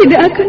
tidak akan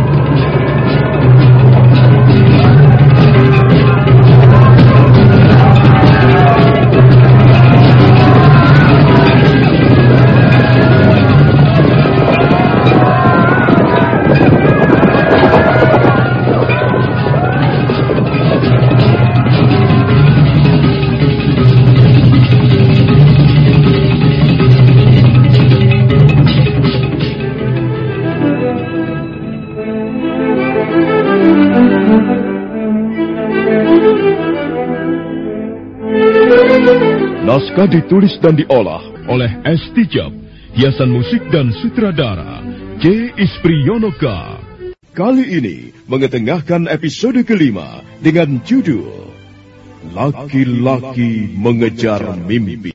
Naskah ditulis dan diolah oleh S. Tijab, hiasan musik dan sutradara J. Ispriyonoka. Kali ini mengetengahkan episode kelima dengan judul Laki-laki mengejar mimpi.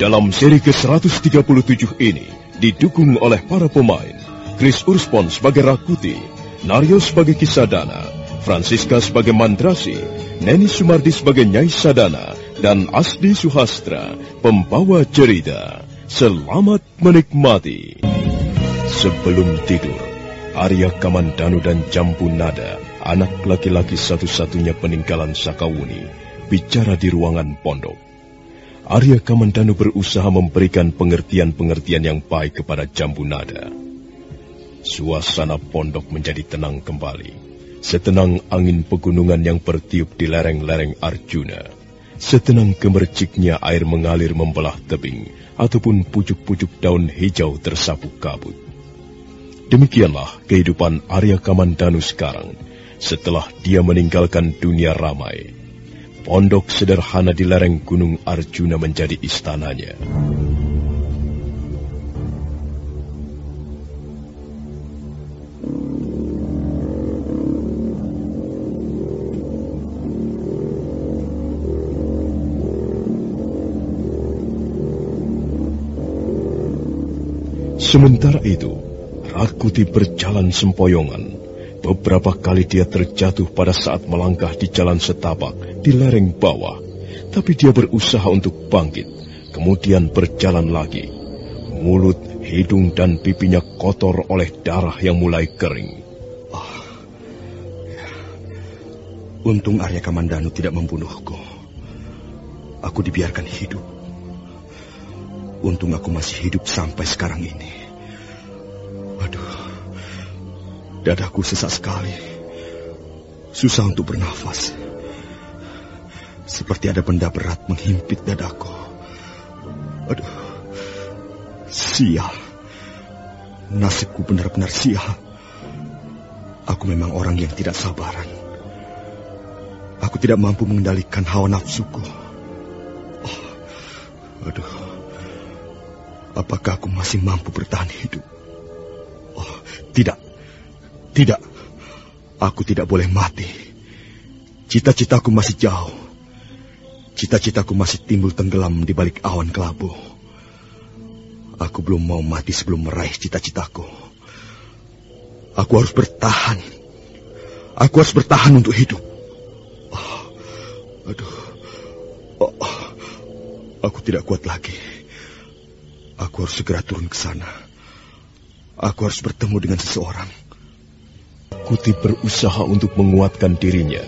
Dalam seri ke-137 ini didukung oleh para pemain Chris Urspon sebagai Rakuti, Naryo sebagai Kisadana, Francisca sebagai Mandrasi, Neni Sumardi sebagai Nyai Sadana, dan Asdi Suhastra, pembawa cerita. Selamat menikmati. Sebelum tidur, Arya Kamandanu dan Jambu Nada, anak laki-laki satu-satunya peninggalan Sakawuni, bicara di ruangan pondok. Arya Kamandanu berusaha memberikan pengertian-pengertian yang baik kepada Jambu Nada. Suasana pondok menjadi tenang kembali. Setenang angin pegunungan yang bertiup di lereng-lereng Arjuna. Setenang gemerciknya air mengalir membelah tebing, ataupun pucuk-pucuk daun hijau tersapu kabut. Demikianlah kehidupan Arya Kamandanu sekarang, setelah dia meninggalkan dunia ramai. Pondok sederhana di lereng gunung Arjuna menjadi istananya. Sementara itu, Rakuti berjalan sempoyongan. Beberapa kali dia terjatuh pada saat melangkah di jalan setapak di lereng bawah. Tapi dia berusaha untuk bangkit, kemudian berjalan lagi. Mulut, hidung, dan pipinya kotor oleh darah yang mulai kering. Untung Arya Kamandanu tidak membunuhku. Aku dibiarkan hidup. Untung aku masih hidup sampai sekarang ini. Dadaku sesak sekali. Susah untuk bernafas. Seperti ada benda berat menghimpit dadaku. Aduh, sial. Nasibku benar-benar sial. Aku memang orang yang tidak sabaran. Aku tidak mampu mengendalikan hawa nafsuku. Oh, aduh. Apakah aku masih mampu bertahan hidup? Oh, tidak. Tidak. Aku tidak boleh mati. Cita-citaku masih jauh. Cita-citaku masih timbul tenggelam di balik awan kelabu. Aku belum mau mati sebelum meraih cita-citaku. Aku harus bertahan. Aku harus bertahan untuk hidup. Oh, aduh. Oh, oh. Aku tidak kuat lagi. Aku harus segera turun ke sana. Aku harus bertemu dengan seseorang. Kuti berusaha untuk menguatkan dirinya.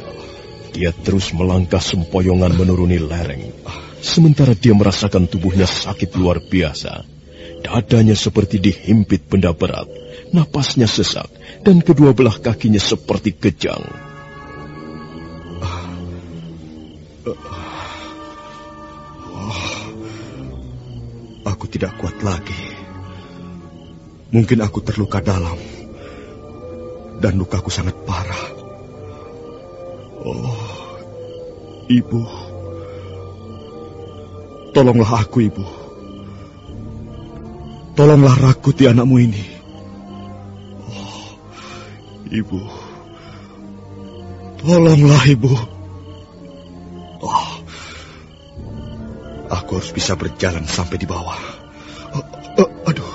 Dia terus melangkah sempoyongan menuruni lereng. Sementara dia merasakan tubuhnya sakit luar biasa. Dadanya seperti dihimpit benda berat. Napasnya sesak dan kedua belah kakinya seperti kejang. Aku tidak kuat lagi. Mungkin aku terluka dalam. Dan lukaku sangat parah. Oh, ibu. Tolonglah aku, ibu. Tolonglah Rakuti anakmu ini. Oh, ibu. Tolonglah, ibu. Oh, aku harus bisa berjalan sampai di bawah. Oh, oh, aduh,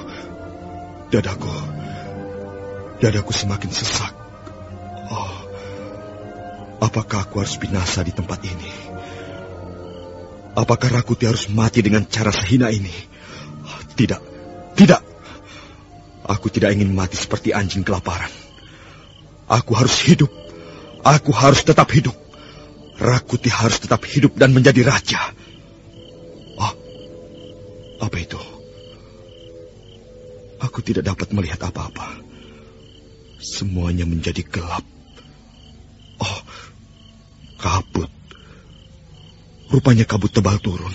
dadaku. Dadaku semakin sesak. Oh, apakah aku harus binasa di tempat ini? Apakah Rakuti harus mati dengan cara sehina ini? Tidak, tidak. Aku tidak ingin mati seperti anjing kelaparan. Aku harus hidup. Aku harus tetap hidup. Rakuti harus tetap hidup dan menjadi raja. Oh, apa itu? Aku tidak dapat melihat apa-apa. Semuanya menjadi gelap. Oh, kabut. Rupanya kabut tebal turun.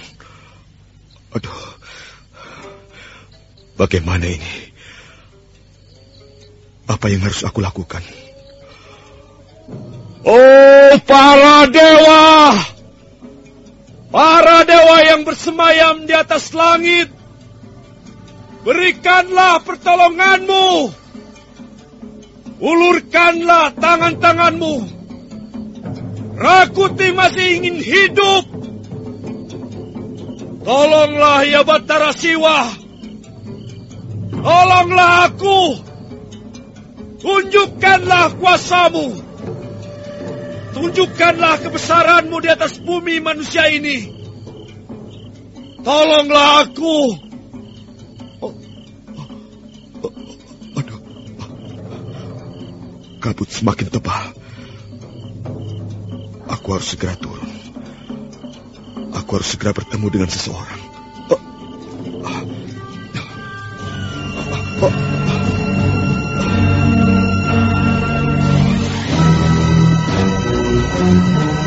Aduh. Bagaimana ini? Apa yang harus aku lakukan? Oh, para dewa! Para dewa yang bersemayam di atas langit, berikanlah pertolonganmu. Ulurkanlah tangan-tanganmu. Rakuti masih ingin hidup. Tolonglah ya Batara Siwa. Tolonglah aku. Tunjukkanlah kuasamu. Tunjukkanlah kebesaranmu di atas bumi manusia ini. Tolonglah aku. Kabut semakin tebal. Aku harus segera turun. Aku harus segera bertemu dengan seseorang. Ah. Oh. Kibuyut,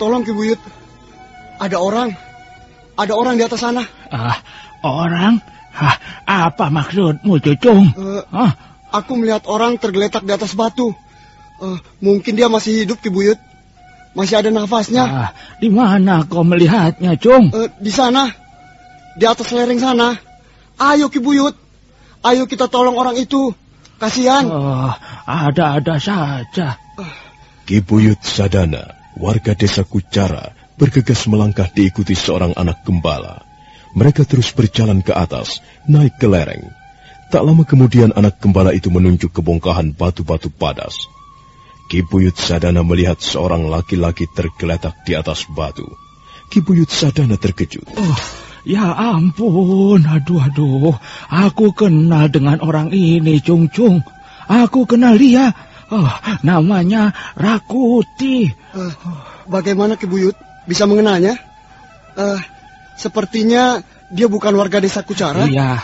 tolong Kibuyut, ada orang, ada orang di atas sana. Ah, orang? Ah, apa maksudmu, Cucung? Eh, Ah, Aku melihat orang tergeletak di atas batu. Eh, mungkin dia masih hidup Kibuyut, masih ada nafasnya. ah, di mana kau melihatnya, Cung? Eh, di sana, di atas lereng sana. Ayo Kibuyut, ayo kita tolong orang itu. Kasihan. Oh, ada-ada saja. Kibuyut Sadana, warga desa Kucara, bergegas melangkah diikuti seorang anak gembala. Mereka terus berjalan ke atas, naik ke lereng. Tak lama kemudian anak gembala itu menunjuk ke bongkahan batu-batu padas. Kibuyut Sadana melihat seorang laki-laki tergeletak di atas batu. Kibuyut Sadana terkejut. Oh, ya ampun, aduh aduh, aku kenal dengan orang ini, Cung Cung. Aku kenal dia. Oh, namanya Rakuti. Eh, bagaimana Ki Buyut bisa mengenalnya? Eh, sepertinya dia bukan warga desa Kucara. Iya,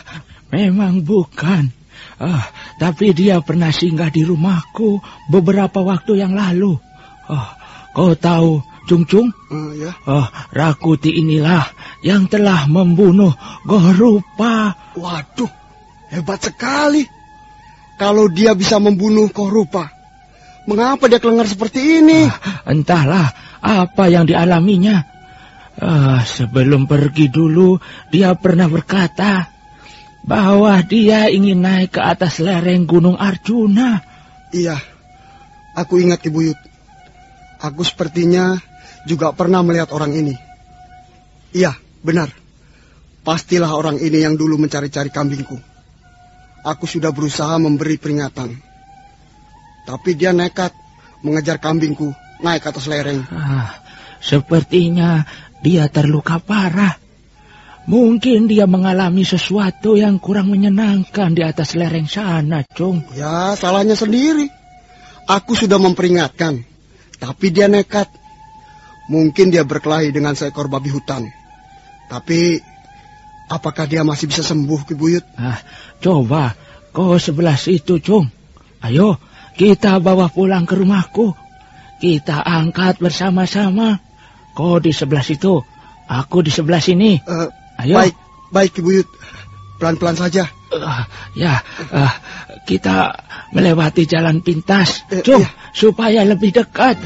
memang bukan. Ah, tapi dia pernah singgah di rumahku beberapa waktu yang lalu. Oh, kau tahu, Cung Cung? Eh, ya. Oh, Rakuti inilah yang telah membunuh Gorupa. Waduh, hebat sekali. Kalau dia bisa membunuh Korupa, mengapa dia kelengar seperti ini? Ah, entahlah apa yang dialaminya. Ah, sebelum pergi dulu, dia pernah berkata bahwa dia ingin naik ke atas lereng Gunung Arjuna. Iya, aku ingat Ki Buyut. Aku sepertinya juga pernah melihat orang ini. Iya, benar. Pastilah orang ini yang dulu mencari-cari kambingku. Aku sudah berusaha memberi peringatan. Tapi dia nekat mengejar kambingku naik ke atas lereng. Ah, sepertinya dia terluka parah. Mungkin dia mengalami sesuatu yang kurang menyenangkan di atas lereng sana, Cung. Ya, salahnya sendiri. Aku sudah memperingatkan. Tapi dia nekat. Mungkin dia berkelahi dengan seekor babi hutan. Tapi, apakah dia masih bisa sembuh, Ki Buyut? Ah, coba kau sebelah situ, Cung. Ayo, kita bawa pulang ke rumahku. Kita angkat bersama-sama. Kau di sebelah situ, aku di sebelah sini. Eh, Ayo. Baik, baik Ki Buyut. Pelan-pelan saja. Ah, ya, ah, kita melewati jalan pintas, Eh, Cung, iya. supaya lebih dekat.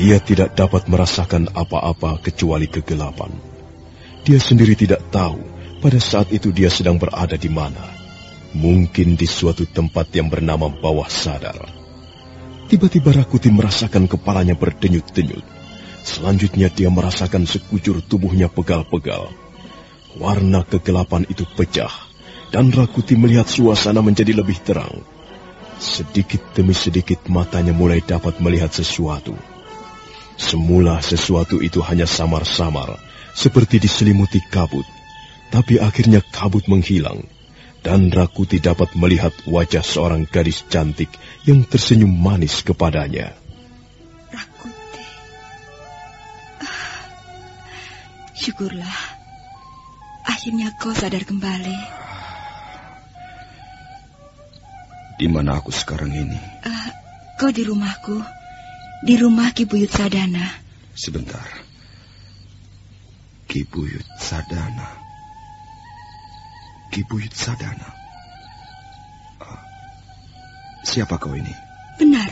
Dia tidak dapat merasakan apa-apa kecuali kegelapan. Dia sendiri tidak tahu pada saat itu dia sedang berada di mana. Mungkin di suatu tempat yang bernama bawah sadar. Tiba-tiba Rakuti merasakan kepalanya berdenyut-denyut. Selanjutnya dia merasakan sekujur tubuhnya pegal-pegal. Warna kegelapan itu pecah, dan Rakuti melihat suasana menjadi lebih terang. Sedikit demi sedikit matanya mulai dapat melihat sesuatu. Semula sesuatu itu hanya samar-samar, seperti diselimuti kabut. Tapi akhirnya kabut menghilang, dan Rakuti dapat melihat wajah seorang gadis cantik yang tersenyum manis kepadanya. Rakuti. Ah, syukurlah. Akhirnya kau sadar kembali. Di mana aku sekarang ini? Ah, kau di rumahku. Di rumah Ki Buyut Sadana. Sebentar. Ki Buyut Sadana. Ki Buyut Sadana. Ah, siapa kau ini? Benar,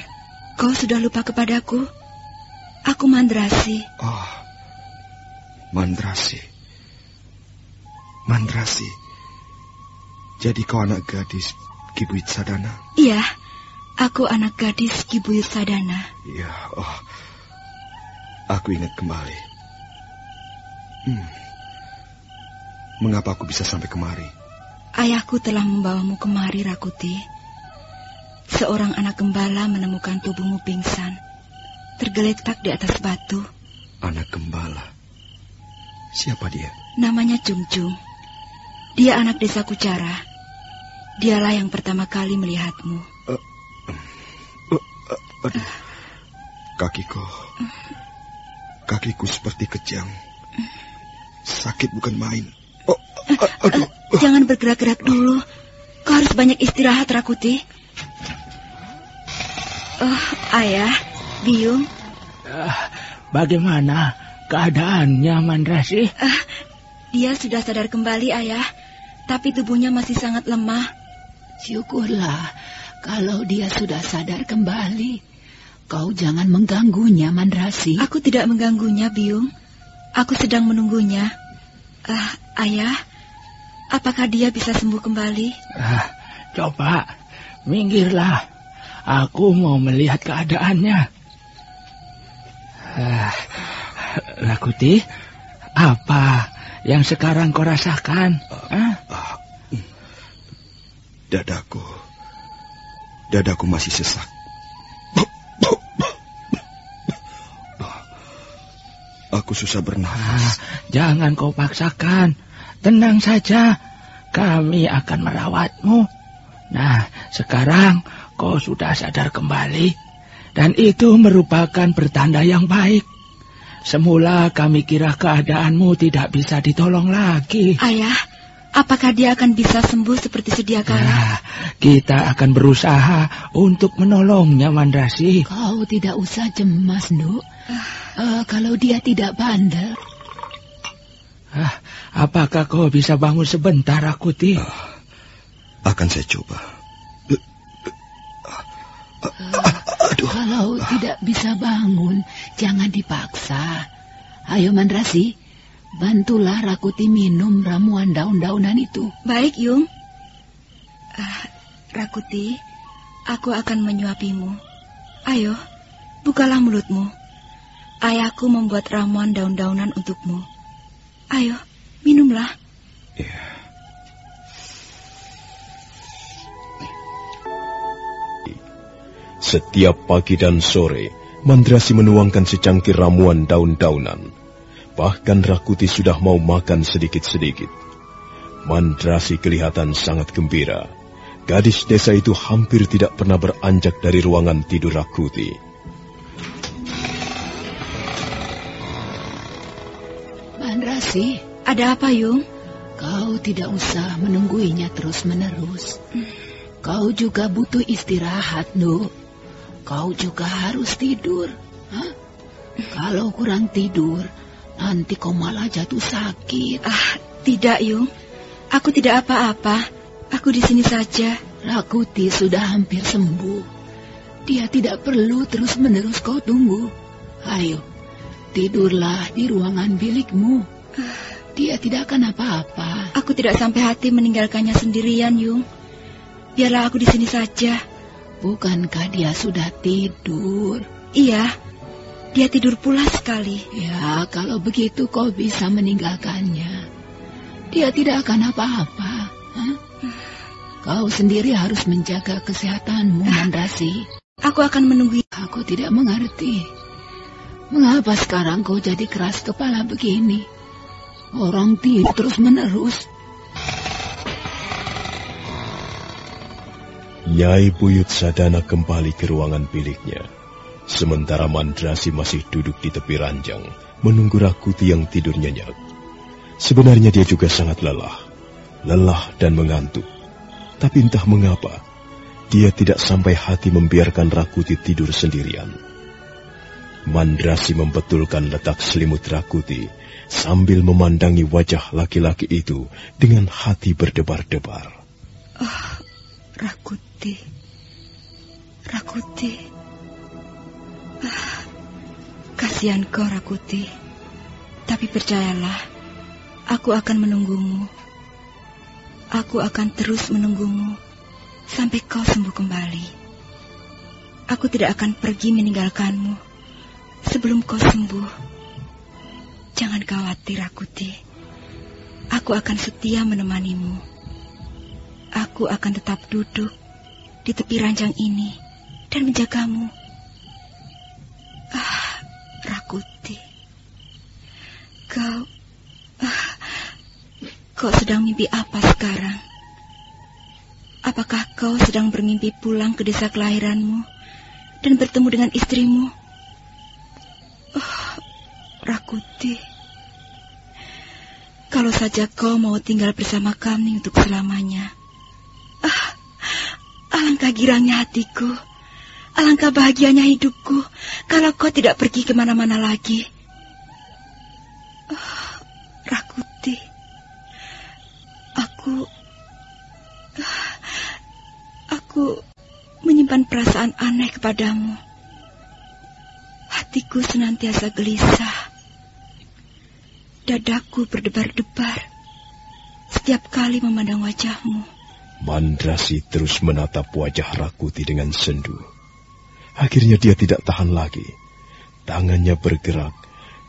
kau sudah lupa kepadaku. Aku Mandrasi. Oh, Mandrasi. Mandrasi. Jadi kau anak gadis Ki Buyut Sadana? Iya, aku anak gadis Ki Buyut Sadana. Iya, oh. Aku ingat kembali. Hmm. Mengapa aku bisa sampai kemari? Ayahku telah membawamu kemari, Rakuti. Seorang anak gembala menemukan tubuhmu pingsan, tergeletak di atas batu. Anak gembala. Siapa dia? Namanya Jung-Jung. Dia anak desa Kucara. Dialah yang pertama kali melihatmu. Uh, uh, aduh. Kakiku. Kakiku seperti kejang. Sakit bukan main. Uh, aduh. Jangan bergerak-gerak dulu. Kau harus banyak istirahat, Rakuti. Oh, ayah, Biung. Ah, bagaimana keadaannya, Mandrasi? Ah, dia sudah sadar kembali, ayah. Tapi tubuhnya masih sangat lemah. Syukurlah kalau dia sudah sadar kembali. Kau jangan mengganggunya, Mandrasi. Aku tidak mengganggunya, Biung. Aku sedang menunggunya. Ah, ayah, apakah dia bisa sembuh kembali? Ah, coba, minggirlah. Aku mau melihat keadaannya. Ah, Rakuti, apa yang sekarang kau rasakan? Ah? Ah. Dadaku. Dadaku masih sesak. Aku susah bernapas. Ah, jangan kau paksakan. Tenang saja. Kami akan merawatmu. Nah, sekarang kau sudah sadar kembali. Dan itu merupakan pertanda yang baik. Semula kami kira keadaanmu tidak bisa ditolong lagi. Ayah, apakah dia akan bisa sembuh seperti sedia kala? Nah, kita akan berusaha untuk menolongnya, Mandrasi. Kau tidak usah cemas, Nuk. Uh, kalau dia tidak bandel. Ah, apakah kau bisa bangun sebentar, Rakuti? Uh, akan saya coba. Aduh. Kalau tidak bisa bangun, jangan dipaksa. Ayo Mandrasi, bantulah Rakuti minum ramuan daun-daunan itu. Baik, Yung. Uh, Rakuti, aku akan menyuapimu. Ayo, bukalah mulutmu. Ayahku membuat ramuan daun-daunan untukmu. Ayo, minumlah. Yeah. Setiap pagi dan sore, Mandrasi menuangkan secangkir ramuan daun-daunan. Bahkan Rakuti sudah mau makan sedikit-sedikit. Mandrasi kelihatan sangat gembira. Gadis desa itu hampir tidak pernah beranjak dari ruangan tidur Rakuti. Mandrasi, ada apa, Yung? Kau tidak usah menungguinya terus-menerus. Kau juga butuh istirahat, Nuk. Kau juga harus tidur. Hah? Kalau kurang tidur, nanti kau malah jatuh sakit. Ah, tidak, Yung. Aku tidak apa-apa. Aku di sini saja. Rakuti sudah hampir sembuh. Dia tidak perlu terus-menerus kau tunggu. Ayo, tidurlah di ruangan bilikmu. Dia tidak akan apa-apa. Aku tidak sampai hati meninggalkannya sendirian, Yung. Biarlah aku di sini saja. Bukankah dia sudah tidur? Iya, dia tidur pula sekali. Ya, kalau begitu kau bisa meninggalkannya. Dia tidak akan apa-apa. Kau sendiri harus menjaga kesehatanmu, Mandasi. Aku akan menunggu. Aku tidak mengerti. Mengapa sekarang kau jadi keras kepala begini? Orang tidur terus menerus. Nyai Buyut Sadana kembali ke ruangan biliknya. Sementara Mandrasi masih duduk di tepi ranjang, menunggu Rakuti yang tidur nyenyak. Sebenarnya dia juga sangat lelah. Lelah dan mengantuk. Tapi entah mengapa, dia tidak sampai hati membiarkan Rakuti tidur sendirian. Mandrasi membetulkan letak selimut Rakuti sambil memandangi wajah laki-laki itu dengan hati berdebar-debar. Oh, Rakuti. Rakuti. Ah, kasihan kau, Rakuti. Tapi percayalah, aku akan menunggumu. Aku akan terus menunggumu sampai kau sembuh kembali. Aku tidak akan pergi meninggalkanmu sebelum kau sembuh. Jangan khawatir, Rakuti. Aku akan setia menemanimu. Aku akan tetap duduk di tepi ranjang ini dan menjagamu. Ah, Rakuti. Kau... Ah, kau sedang mimpi apa sekarang? Apakah kau sedang bermimpi pulang ke desa kelahiranmu dan bertemu dengan istrimu? Oh, Rakuti. Kalau saja kau mau tinggal bersama kami untuk selamanya. Ah, alangkah girangnya hatiku. Alangkah bahagianya hidupku kalau kau tidak pergi ke mana-mana lagi. Oh, Rakuti. Aku... Ah, aku menyimpan perasaan aneh kepadamu. Hatiku senantiasa gelisah. Dadaku berdebar-debar setiap kali memandang wajahmu. Mandrasi terus menatap wajah Rakuti dengan sendu. Akhirnya dia tidak tahan lagi. Tangannya bergerak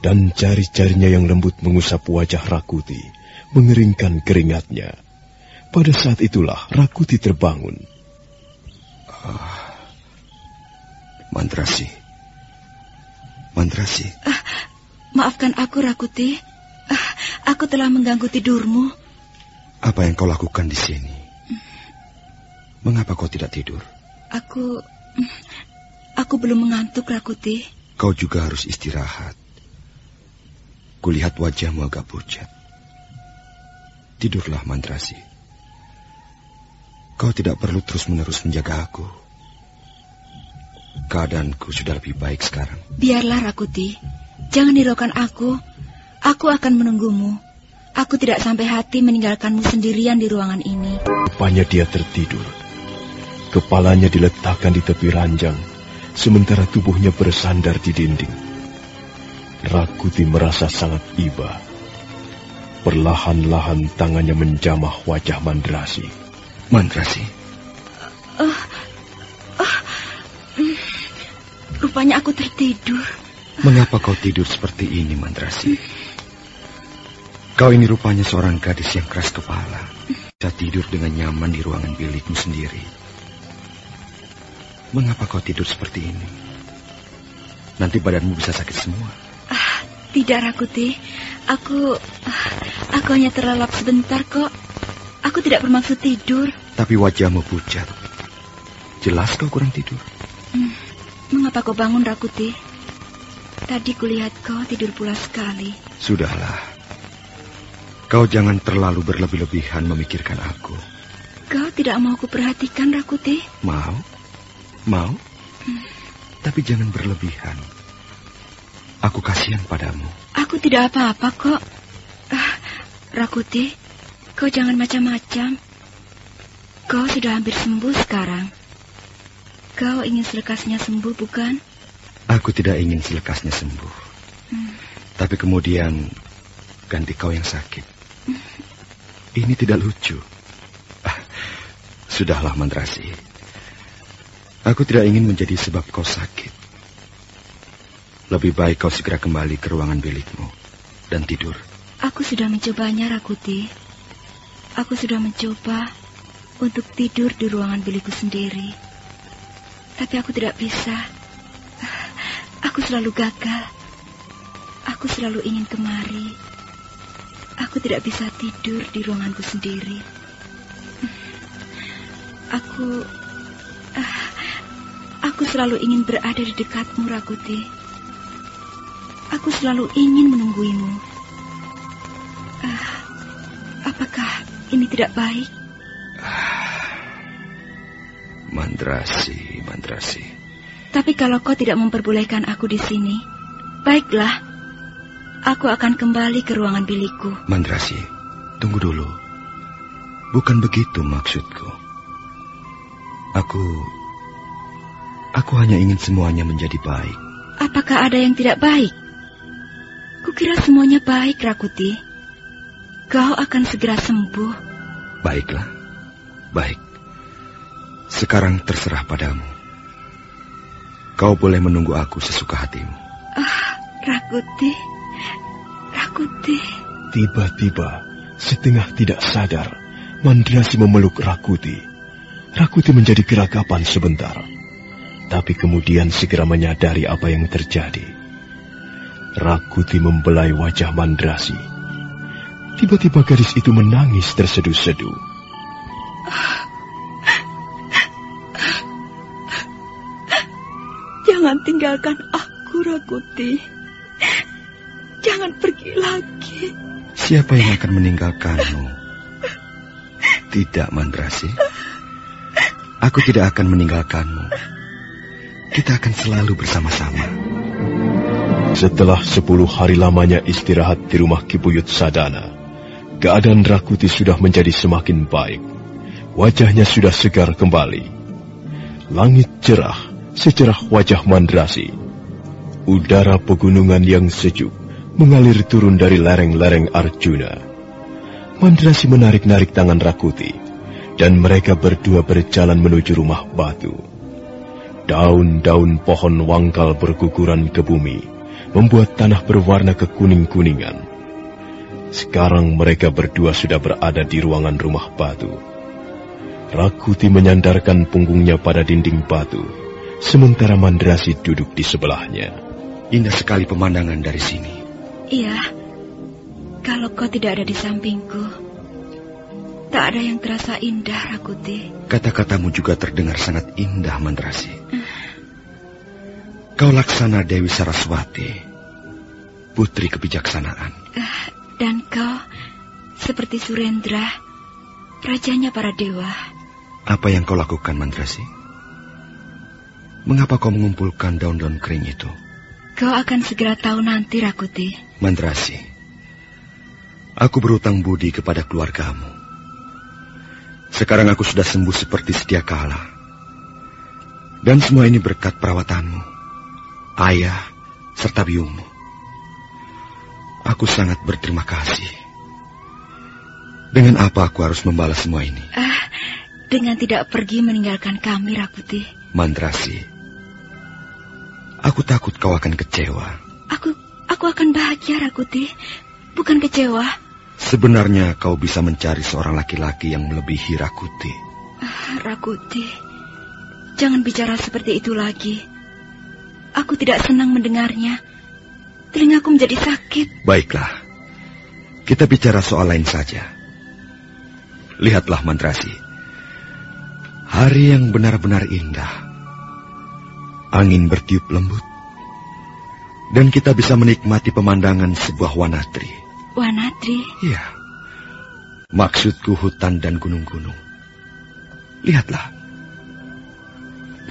dan jari-jarinya yang lembut mengusap wajah Rakuti, mengeringkan keringatnya. Pada saat itulah Rakuti terbangun. Ah, Mandrasi. Mandrasi. Ah, maafkan aku, Rakuti. Aku telah mengganggu tidurmu. Apa yang kau lakukan di sini? Mengapa kau tidak tidur? Aku... Aku belum mengantuk, Rakuti. Kau juga harus istirahat. Kulihat wajahmu agak pucat. Tidurlah, Mandrasi. Kau tidak perlu terus-menerus menjaga aku. Keadaanku sudah lebih baik sekarang. Biarlah, Rakuti. Jangan hiraukan aku. Aku akan menunggumu. Aku tidak sampai hati meninggalkanmu sendirian di ruangan ini. Rupanya dia tertidur. Kepalanya diletakkan di tepi ranjang, sementara tubuhnya bersandar di dinding. Rakuti merasa sangat iba. Perlahan-lahan tangannya menjamah wajah Mandrasi. Mandrasi? Uh, uh, rupanya aku tertidur. Mengapa kau tidur seperti ini, Mandrasi? Kau ini rupanya seorang gadis yang keras kepala. Bisa tidur dengan nyaman di ruangan bilikmu sendiri. Mengapa kau tidur seperti ini? Nanti badanmu bisa sakit semua. Ah, tidak, Rakuti. Aku... Ah, aku hanya terlelap sebentar kok. Aku tidak bermaksud tidur. Tapi wajahmu pucat. Jelas kau kurang tidur. Hmm, mengapa kau bangun, Rakuti? Tadi kulihat kau tidur pula sekali. Sudahlah. Kau jangan terlalu berlebih-lebihan memikirkan aku. Kau tidak mau kuperhatikan, Rakuti? Mau? Mau? Hmm. Tapi jangan berlebihan. Aku kasihan padamu. Aku tidak apa-apa kok. Ah, Rakuti, kau jangan macam-macam. Kau sudah hampir sembuh sekarang. Kau ingin selekasnya sembuh, bukan? Aku tidak ingin selekasnya sembuh. Hmm. Tapi kemudian ganti kau yang sakit. Ini tidak lucu. Ah, sudahlah, Mandrasi. Aku tidak ingin menjadi sebab kau sakit. Lebih baik kau segera kembali ke ruangan bilikmu dan tidur. Aku sudah mencobanya, Rakuti. Aku sudah mencoba untuk tidur di ruangan bilikku sendiri. Tapi aku tidak bisa. Aku selalu gagal. Aku selalu ingin kemari Aku tidak bisa tidur di ruanganku sendiri. Aku... Uh, aku selalu ingin berada di dekatmu, Rakuti. Aku selalu ingin menungguimu. Uh, apakah ini tidak baik? Mandrasi, Mandrasi. Tapi kalau kau tidak memperbolehkan aku di sini, baiklah. Aku akan kembali ke ruangan bilikku. Mandrasi, tunggu dulu. Bukan begitu maksudku. Aku... Aku hanya ingin semuanya menjadi baik. Apakah ada yang tidak baik? Kukira semuanya baik, Rakuti. Kau akan segera sembuh. Baiklah. Baik. Sekarang terserah padamu. Kau boleh menunggu aku sesuka hatimu. Ah, Rakuti. Rakuti. Tiba-tiba, setengah tidak sadar, Mandrasi memeluk Rakuti. Rakuti menjadi geragapan sebentar. Tapi kemudian segera menyadari apa yang terjadi. Rakuti membelai wajah Mandrasi. Tiba-tiba gadis itu menangis terseduh-seduh. Jangan tinggalkan aku, Rakuti. Jangan pergi lagi. Siapa yang akan meninggalkanmu? Tidak, Mandrasi. Aku tidak akan meninggalkanmu. Kita akan selalu bersama-sama. Setelah sepuluh hari lamanya istirahat di rumah Kibuyut Sadana, keadaan Rakuti sudah menjadi semakin baik. Wajahnya sudah segar kembali. Langit cerah, secerah wajah Mandrasi. Udara pegunungan yang sejuk mengalir turun dari lereng-lereng Arjuna. Mandrasi menarik-narik tangan Rakuti, dan mereka berdua berjalan menuju rumah batu. Daun-daun pohon wangkal berguguran ke bumi, membuat tanah berwarna kekuning-kuningan. Sekarang mereka berdua sudah berada di ruangan rumah batu. Rakuti menyandarkan punggungnya pada dinding batu, sementara Mandrasi duduk di sebelahnya. Indah sekali pemandangan dari sini. Iya, kalau kau tidak ada di sampingku, tak ada yang terasa indah, Rakuti. Kata-katamu juga terdengar sangat indah, Mandrasi. Kau laksana Dewi Saraswati, putri kebijaksanaan. Uh, dan kau seperti Surendra, rajanya para dewa. Apa yang kau lakukan, Mandrasi? Mengapa kau mengumpulkan daun-daun kering itu? Kau akan segera tahu nanti, Rakuti. Mandrasi, aku berutang budi kepada keluargamu. Sekarang aku sudah sembuh seperti sedia kala. Dan semua ini berkat perawatanmu, ayah, serta biungmu. Aku sangat berterima kasih. Dengan apa aku harus membalas semua ini? Ah, dengan tidak pergi meninggalkan kami, Rakuti. Mandrasi, aku takut kau akan kecewa. Aku, aku akan bahagia, Rakuti. Bukan kecewa. Sebenarnya kau bisa mencari seorang laki-laki yang melebihi Rakuti. Ah, Rakuti, jangan bicara seperti itu lagi. Aku tidak senang mendengarnya. Telingaku menjadi sakit. Baiklah, kita bicara soal lain saja. Lihatlah Mandrasi. Hari yang benar-benar indah. Angin bertiup lembut. Dan kita bisa menikmati pemandangan sebuah wanatri. Wanatri? Iya. Maksudku hutan dan gunung-gunung. Lihatlah.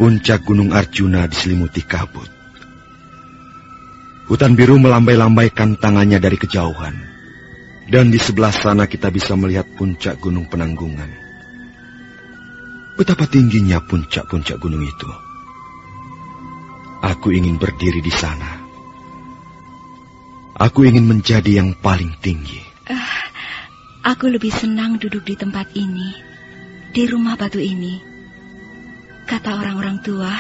Puncak Gunung Arjuna diselimuti kabut. Hutan biru melambai-lambaikan tangannya dari kejauhan. Dan di sebelah sana kita bisa melihat puncak gunung penanggungan. Betapa tingginya puncak-puncak gunung itu. Aku ingin berdiri di sana. Aku ingin menjadi yang paling tinggi. Uh, aku lebih senang duduk di tempat ini, di rumah batu ini. Kata orang-orang tua,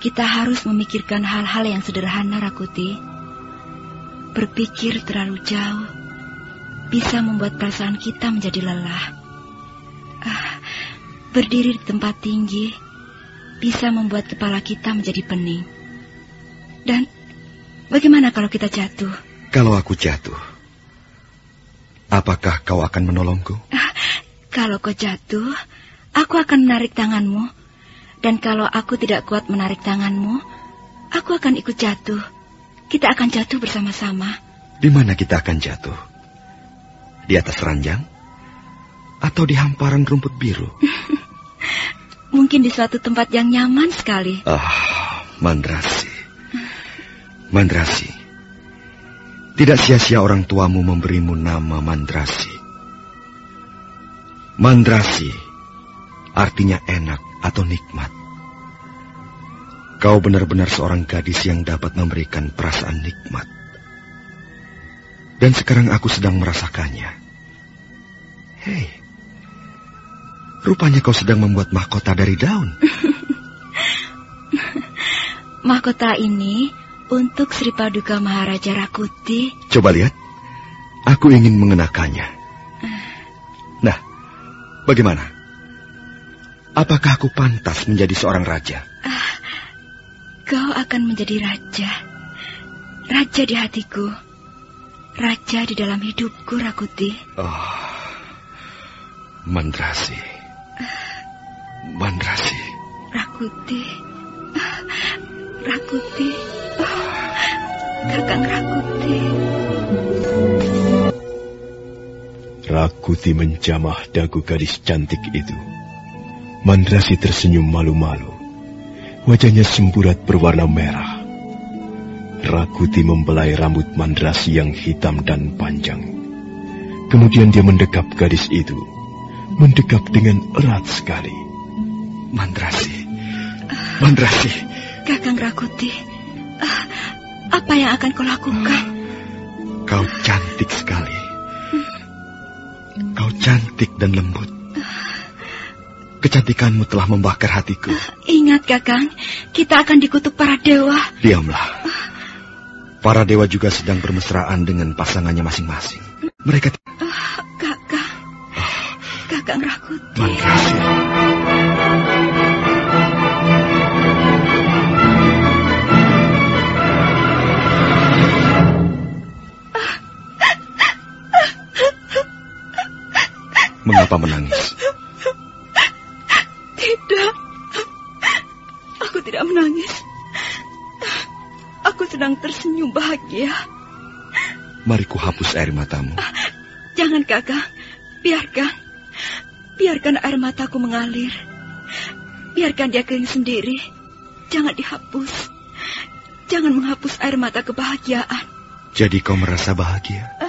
kita harus memikirkan hal-hal yang sederhana, Rakuti. Berpikir terlalu jauh bisa membuat perasaan kita menjadi lelah. Ah, berdiri di tempat tinggi bisa membuat kepala kita menjadi pening. Dan bagaimana kalau kita jatuh? Kalau aku jatuh, apakah kau akan menolongku? Ah, kalau kau jatuh, aku akan menarik tanganmu dan kalau aku tidak kuat menarik tanganmu, aku akan ikut jatuh. Kita akan jatuh bersama-sama. Di mana kita akan jatuh? Di atas ranjang? Atau di hamparan rumput biru? Mungkin di suatu tempat yang nyaman sekali. Ah, Mandrasi. Mandrasi. Tidak sia-sia orang tuamu memberimu nama Mandrasi. Mandrasi artinya enak atau nikmat. Kau benar-benar seorang gadis yang dapat memberikan perasaan nikmat. Dan sekarang aku sedang merasakannya. Hei, rupanya kau sedang membuat mahkota dari daun. mahkota ini untuk Sri Paduka Maharaja Rakuti. Coba lihat, aku ingin mengenakannya. Nah, bagaimana? Apakah aku pantas menjadi seorang raja? Ah, kau akan menjadi raja. Raja di hatiku. Raja di dalam hidupku, Rakuti. Oh, Mandrasi. Mandrasi. Rakuti. Rakuti. Kakang Rakuti. Rakuti menjamah dagu gadis cantik itu. Mandrasi tersenyum malu-malu. Wajahnya semburat berwarna merah. Rakuti membelai rambut Mandrasi yang hitam dan panjang. Kemudian dia mendekap gadis itu. Mendekap dengan erat sekali. Mandrasi. Mandrasi. Kakang Rakuti. Apa yang akan kau lakukan? Kau cantik sekali. Kau cantik dan lembut. Kecantikanmu telah membakar hatiku. Ingat, Kakang, kita akan dikutuk para dewa. Diamlah. Para dewa juga sedang bermesraan dengan pasangannya masing-masing. Mereka... Uh, kakang. Uh, kakang Rakuti. Mandrasi. Mengapa menangis? Tidak. Aku tidak menangis. Aku sedang tersenyum bahagia. Mari ku hapus air matamu. Jangan, Kakang. Biarkan. Biarkan air mataku mengalir. Biarkan dia kering sendiri. Jangan dihapus. Jangan menghapus air mata kebahagiaan. Jadi kau merasa bahagia?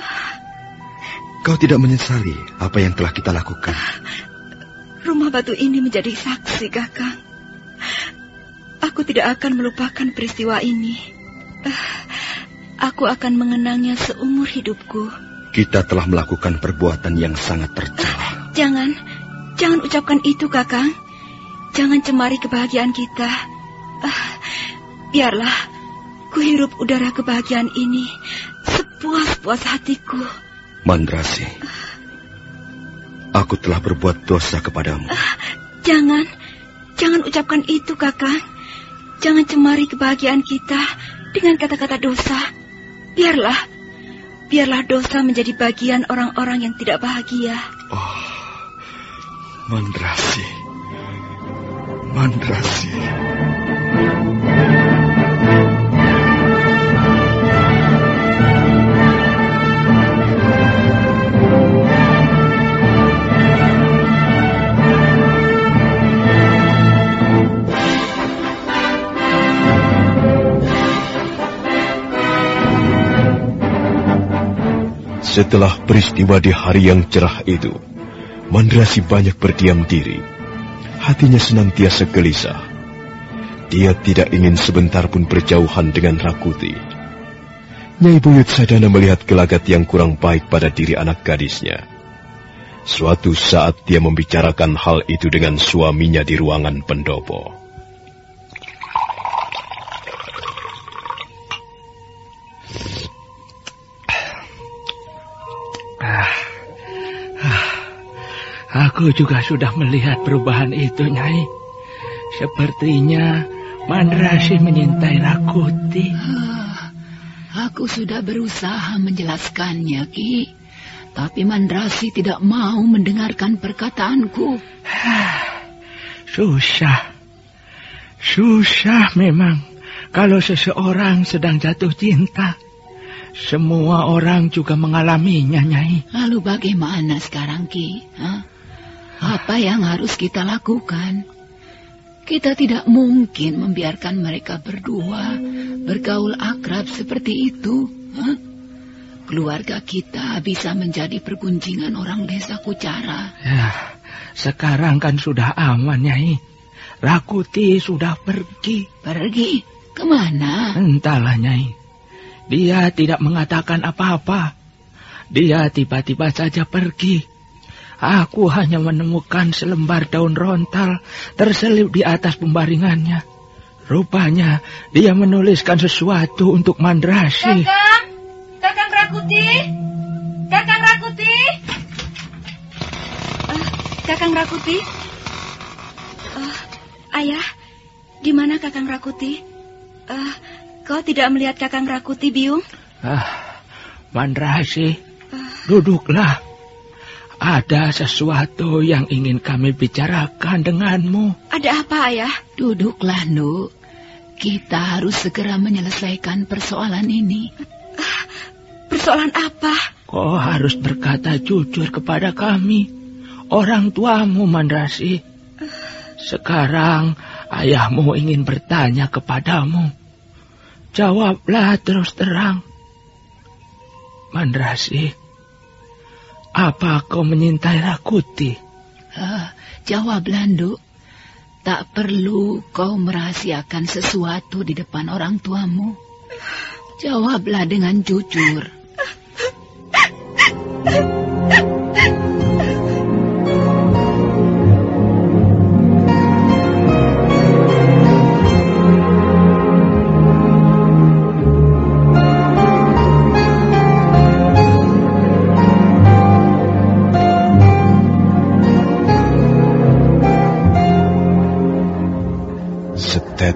Kau tidak menyesali apa yang telah kita lakukan? Rumah batu ini menjadi saksi, Kakang. Aku tidak akan melupakan peristiwa ini. Ah, Aku akan mengenangnya seumur hidupku. Kita telah melakukan perbuatan yang sangat tercela. Jangan, jangan ucapkan itu, Kakang. Jangan cemari kebahagiaan kita. Ah, biarlah ku hirup udara kebahagiaan ini sepuas-puas hatiku. Mandrasi, aku telah berbuat dosa kepadamu. Jangan, jangan ucapkan itu, Kakang. Jangan cemari kebahagiaan kita dengan kata-kata dosa. Biarlah, biarlah dosa menjadi bagian orang-orang yang tidak bahagia. Oh, Mandrasi, Mandrasi. Setelah peristiwa di hari yang cerah itu, Mandrasi banyak berdiam diri. Hatinya senantiasa gelisah. Dia tidak ingin sebentar pun berjauhan dengan Rakuti. Nyai Buyut Sadana melihat gelagat yang kurang baik pada diri anak gadisnya. Suatu saat dia membicarakan hal itu dengan suaminya di ruangan pendopo. Aku juga sudah melihat perubahan itu, Nyai. Sepertinya Mandrasi menyintai Rakuti. Ah, aku sudah berusaha menjelaskannya, Ki. Tapi Mandrasi tidak mau mendengarkan perkataanku. Susah. Susah memang kalau seseorang sedang jatuh cinta. Semua orang juga mengalaminya, Nyai. Lalu bagaimana sekarang, Ki? Hah? Apa yang harus kita lakukan? Kita tidak mungkin membiarkan mereka berdua bergaul akrab seperti itu. Huh? Keluarga kita bisa menjadi pergunjingan orang desa Kucara. Ya, sekarang kan sudah aman, Nyai. Rakuti sudah pergi. Pergi? Ke mana? Entahlah, Nyai. Dia tidak mengatakan apa-apa. Dia tiba-tiba saja pergi. Aku hanya menemukan selembar daun rontal terselip di atas pembaringannya. Rupanya dia menuliskan sesuatu untuk Mandrasi. Kakang, Kakang Rakuti, Kakang Rakuti, uh, Kakang Rakuti, uh, ayah, di mana Kakang Rakuti? Uh, kau tidak melihat Kakang Rakuti, Biung? Ah, Mandrasi, duduklah. Ada sesuatu yang ingin kami bicarakan denganmu. Ada apa, Ayah? Duduklah, Nu. Kita harus segera menyelesaikan persoalan ini. Uh, persoalan apa? Kau harus berkata jujur kepada kami. Orang tuamu, Mandrasi. Sekarang ayahmu ingin bertanya kepadamu. Jawablah terus terang. Mandrasi, apa kau menyintai Rakuti? Uh, jawab Landu. Tak perlu kau merahasiakan sesuatu di depan orang tuamu. Jawablah dengan jujur.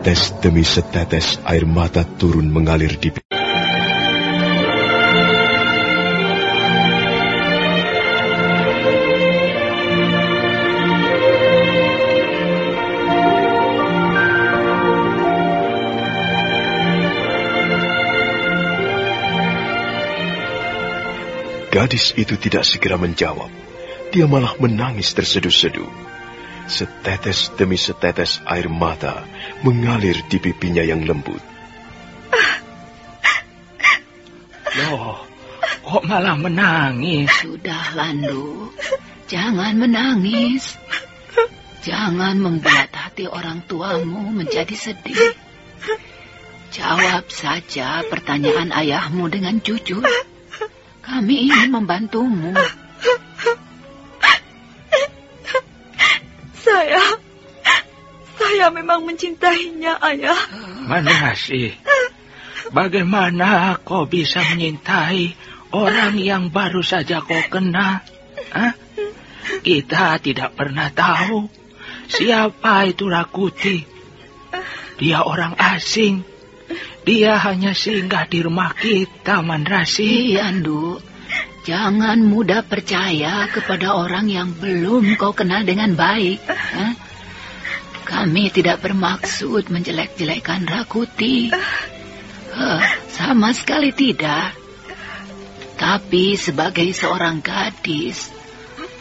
Setetes demi setetes air mata turun mengalir di Gadis itu tidak segera menjawab. Dia malah menangis terseduh-seduh. Setetes demi setetes air mata mengalir di pipinya yang lembut. Loh, kok malah menangis? Sudah, Landu. Jangan menangis. Jangan membuat hati orang tuamu menjadi sedih. Jawab saja pertanyaan ayahmu dengan jujur. Kami ingin membantumu. Saya, saya memang mencintainya, ayah. Manasi, bagaimana kau bisa menyintai orang yang baru saja kau kenal? Hah? Kita tidak pernah tahu siapa itu Rakuti. Dia orang asing. Dia hanya singgah di rumah kita, Mandrasi. Iya, Ndu. Jangan mudah percaya kepada orang yang belum kau kenal dengan baik. Hah? Kami tidak bermaksud menjelek-jelekan Rakuti. Huh, sama sekali tidak. Tapi sebagai seorang gadis,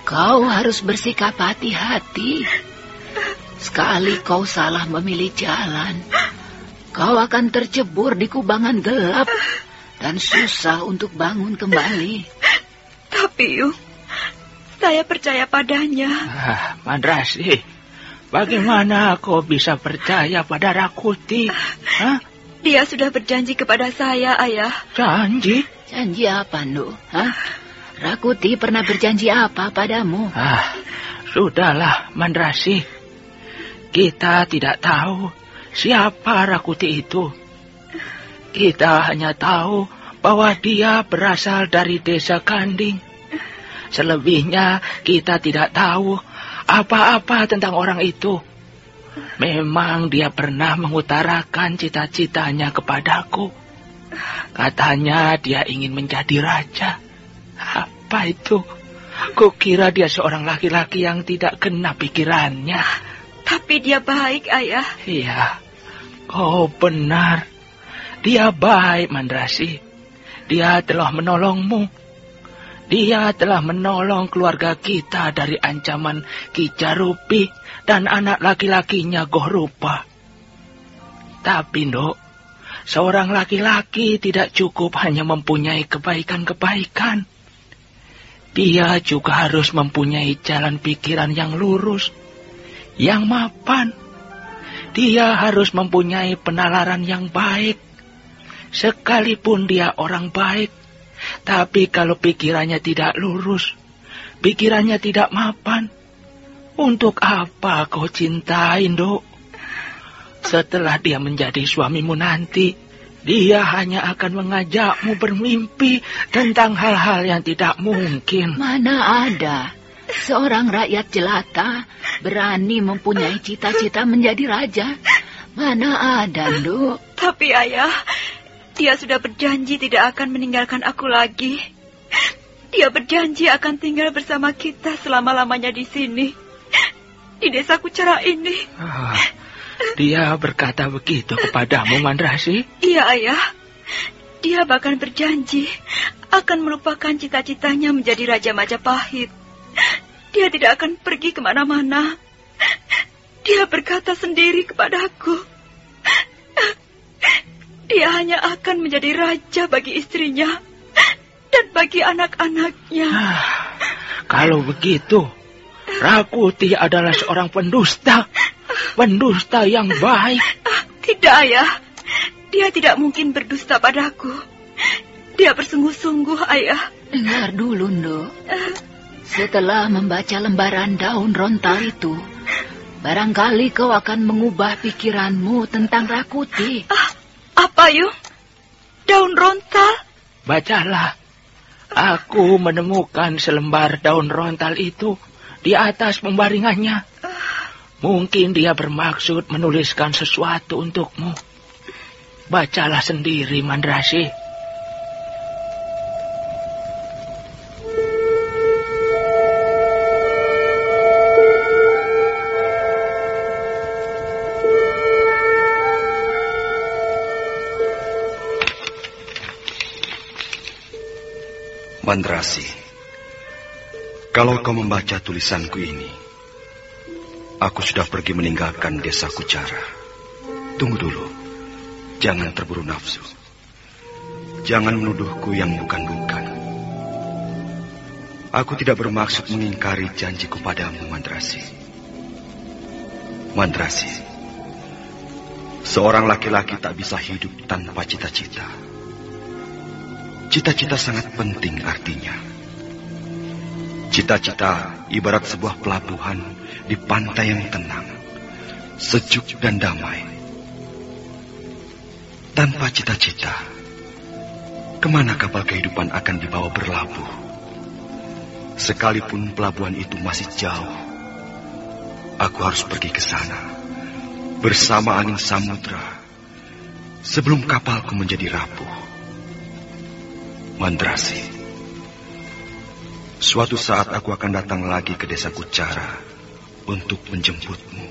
kau harus bersikap hati-hati. Sekali kau salah memilih jalan, kau akan tercebur di kubangan gelap dan susah untuk bangun kembali. Tapi, Yung, saya percaya padanya. Ah, Mandrasi, bagaimana kau bisa percaya pada Rakuti? Hah? Dia sudah berjanji kepada saya, ayah. Janji? Janji apa, Ndu? Hah? Rakuti pernah berjanji apa padamu? Ah, sudahlah, Mandrasi. Kita tidak tahu siapa Rakuti itu. Kita hanya tahu bahwa dia berasal dari desa Kanding. Selebihnya kita tidak tahu apa-apa tentang orang itu. Memang dia pernah mengutarakan cita-citanya kepadaku. Katanya dia ingin menjadi raja. Apa itu? Kukira dia seorang laki-laki yang tidak kena pikirannya. Tapi dia baik, ayah. Iya, kau benar. Dia baik, Mandrasi. Dia telah menolongmu. Dia telah menolong keluarga kita dari ancaman Kijarupi dan anak laki-lakinya Gorupa. Tapi, Ndok, seorang laki-laki tidak cukup hanya mempunyai kebaikan-kebaikan. Dia juga harus mempunyai jalan pikiran yang lurus, yang mapan. Dia harus mempunyai penalaran yang baik. Sekalipun dia orang baik, tapi kalau pikirannya tidak lurus, pikirannya tidak mapan, untuk apa kau cintai, Dok? Setelah dia menjadi suamimu nanti, dia hanya akan mengajakmu bermimpi tentang hal-hal yang tidak mungkin. Mana ada seorang rakyat jelata berani mempunyai cita-cita menjadi raja? Mana ada, Nduk? Tapi ayah, dia sudah berjanji tidak akan meninggalkan aku lagi. Dia berjanji akan tinggal bersama kita selama-lamanya di sini. Di desa Kucara ini. Ah, dia berkata begitu kepadamu, Mandrasi? Iya, ayah. Dia bahkan berjanji akan melupakan cita-citanya menjadi Raja Majapahit. Dia tidak akan pergi ke mana-mana. Dia berkata sendiri kepadaku. Dia hanya akan menjadi raja bagi istrinya dan bagi anak-anaknya. Ah, kalau begitu, Rakuti adalah seorang pendusta. Pendusta yang baik. Tidak, ayah. Dia tidak mungkin berdusta padaku. Dia bersungguh-sungguh, ayah. Dengar dulu, Nduk. Setelah membaca lembaran daun rontal itu, barangkali kau akan mengubah pikiranmu tentang Rakuti. Ah, apa, Yung? Daun rontal? Bacalah. Aku menemukan selembar daun rontal itu di atas pembaringannya. Mungkin dia bermaksud menuliskan sesuatu untukmu. Bacalah sendiri, Mandrasi. Mandrasi, kalau kau membaca tulisanku ini, aku sudah pergi meninggalkan desa Kucara. Tunggu dulu, jangan terburu nafsu. Jangan menuduhku yang bukan-bukan. Aku tidak bermaksud mengingkari janjiku padamu, Mandrasi. Mandrasi, seorang laki-laki tak bisa hidup tanpa cita-cita. Cita-cita sangat penting artinya. Cita-cita ibarat sebuah pelabuhan di pantai yang tenang, sejuk dan damai. Tanpa cita-cita, ke mana kapal kehidupan akan dibawa berlabuh? Sekalipun pelabuhan itu masih jauh, aku harus pergi ke sana bersama angin samudra sebelum kapalku menjadi rapuh. Mandrasi. Suatu saat aku akan datang lagi ke desa Kucara untuk menjemputmu.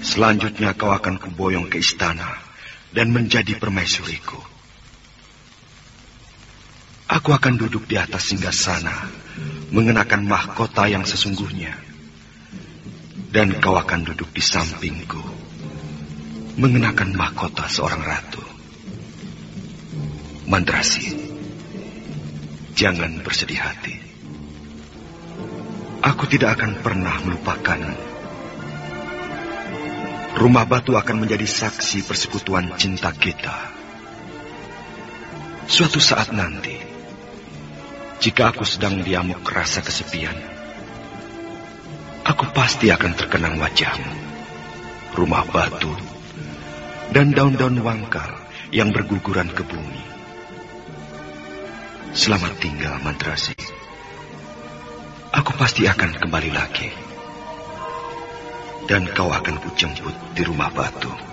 Selanjutnya kau akan kuboyong ke istana dan menjadi permaisuriku. Aku akan duduk di atas singgah sana, mengenakan mahkota yang sesungguhnya. Dan kau akan duduk di sampingku, mengenakan mahkota seorang ratu. Mandrasi, jangan bersedih hati. Aku tidak akan pernah melupakan. Rumah batu akan menjadi saksi persekutuan cinta kita. Suatu saat nanti, jika aku sedang diamuk rasa kesepian, aku pasti akan terkenang wajahmu. Rumah batu dan daun-daun wangkal yang berguguran ke bumi. Selamat tinggal, Mantrasi. Aku pasti akan kembali lagi. Dan kau akan kujemput di rumah batu.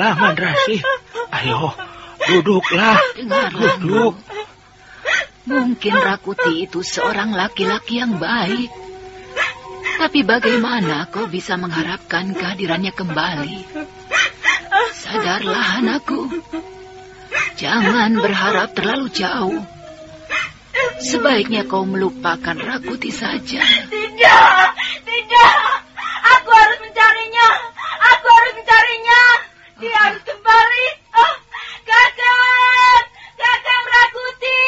Tenanglah Mandrasi. Ayo, duduklah, Dengarlah, duduk. Mungkin Rakuti itu seorang laki-laki yang baik. Tapi bagaimana kau bisa mengharapkan kehadirannya kembali? Sadarlah anakku. Jangan berharap terlalu jauh. Sebaiknya kau melupakan Rakuti saja. Tidak, tidak. Aku harus mencarinya. Aku harus mencarinya. Dia harus kembali. Oh, kakak, kakak Rakuti,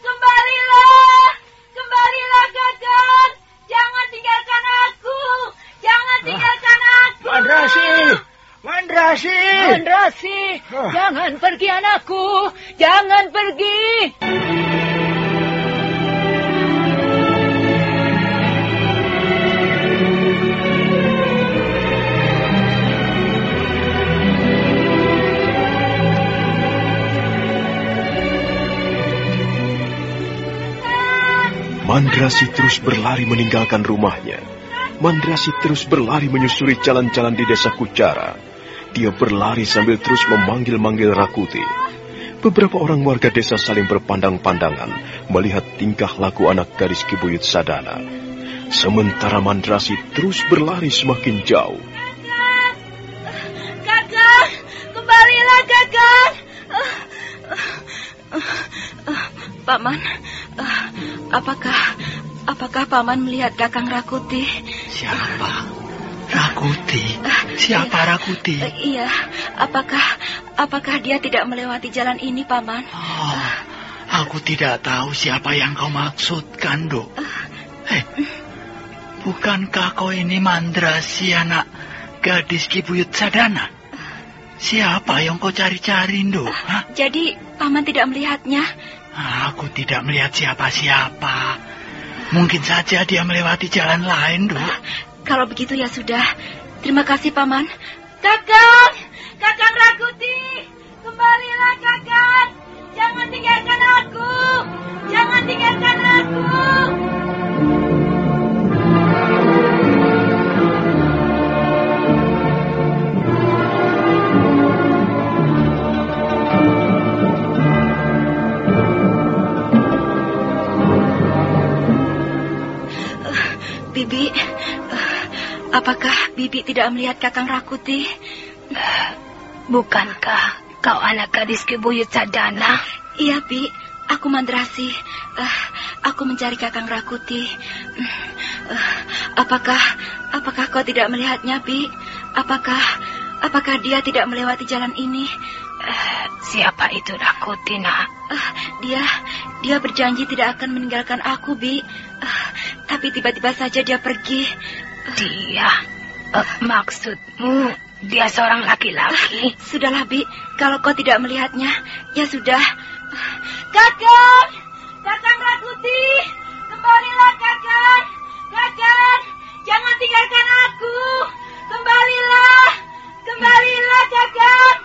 kembalilah, kembalilah kakak. Jangan tinggalkan aku. Jangan tinggalkan aku. Mandrasi, Mandrasi. Mandrasi, jangan pergi anakku. Jangan pergi. Mandrasi terus berlari meninggalkan rumahnya. Mandrasi terus berlari menyusuri jalan-jalan di desa Kucara. Dia berlari sambil terus memanggil-manggil Rakuti. Beberapa orang warga desa saling berpandang-pandangan melihat tingkah laku anak gadis Kibuyut Sadana. Sementara Mandrasi terus berlari semakin jauh. Kakak, kembalilah kakak. Paman, eh, apakah apakah paman melihat Kakang Rakuti? Siapa? Rakuti? Siapa Rakuti? Eh, iya, apakah apakah dia tidak melewati jalan ini, paman? Oh, aku tidak tahu siapa yang kau maksudkan, Dok. Eh, bukankah kau ini Mandrasi anak gadis Kibuyut Sadana? Siapa yang kau cari-cari, Dok? Hah? Jadi paman tidak melihatnya? Aku tidak melihat siapa-siapa. Mungkin saja dia melewati jalan lain, Dok. Kalau begitu ya sudah. Terima kasih, paman. Kakang, Kakang Rakuti, kembalilah Kakang. Jangan tinggalkan aku. Jangan tinggalkan aku. Apakah Bibi tidak melihat Kakang Rakuti? Bukankah kau anak gadis Kibuyut Sadana? Iya, Bi. Aku Mandrasi. Uh, aku mencari Kakang Rakuti. Uh, apakah apakah kau tidak melihatnya, Bi? Apakah apakah dia tidak melewati jalan ini? Uh, siapa itu Rakuti, nak? Uh, dia dia berjanji tidak akan meninggalkan aku, Bi. Uh, tapi tiba-tiba saja dia pergi. Uh, dia? Uh, maksudmu dia seorang laki-laki. Sudahlah, Bi. Kalau kau tidak melihatnya, ya sudah. Kakak! Kakang Rakuti! Kembalilah, Kakang! Kakang! Jangan tinggalkan aku! Kembalilah! Kembalilah, Kakang!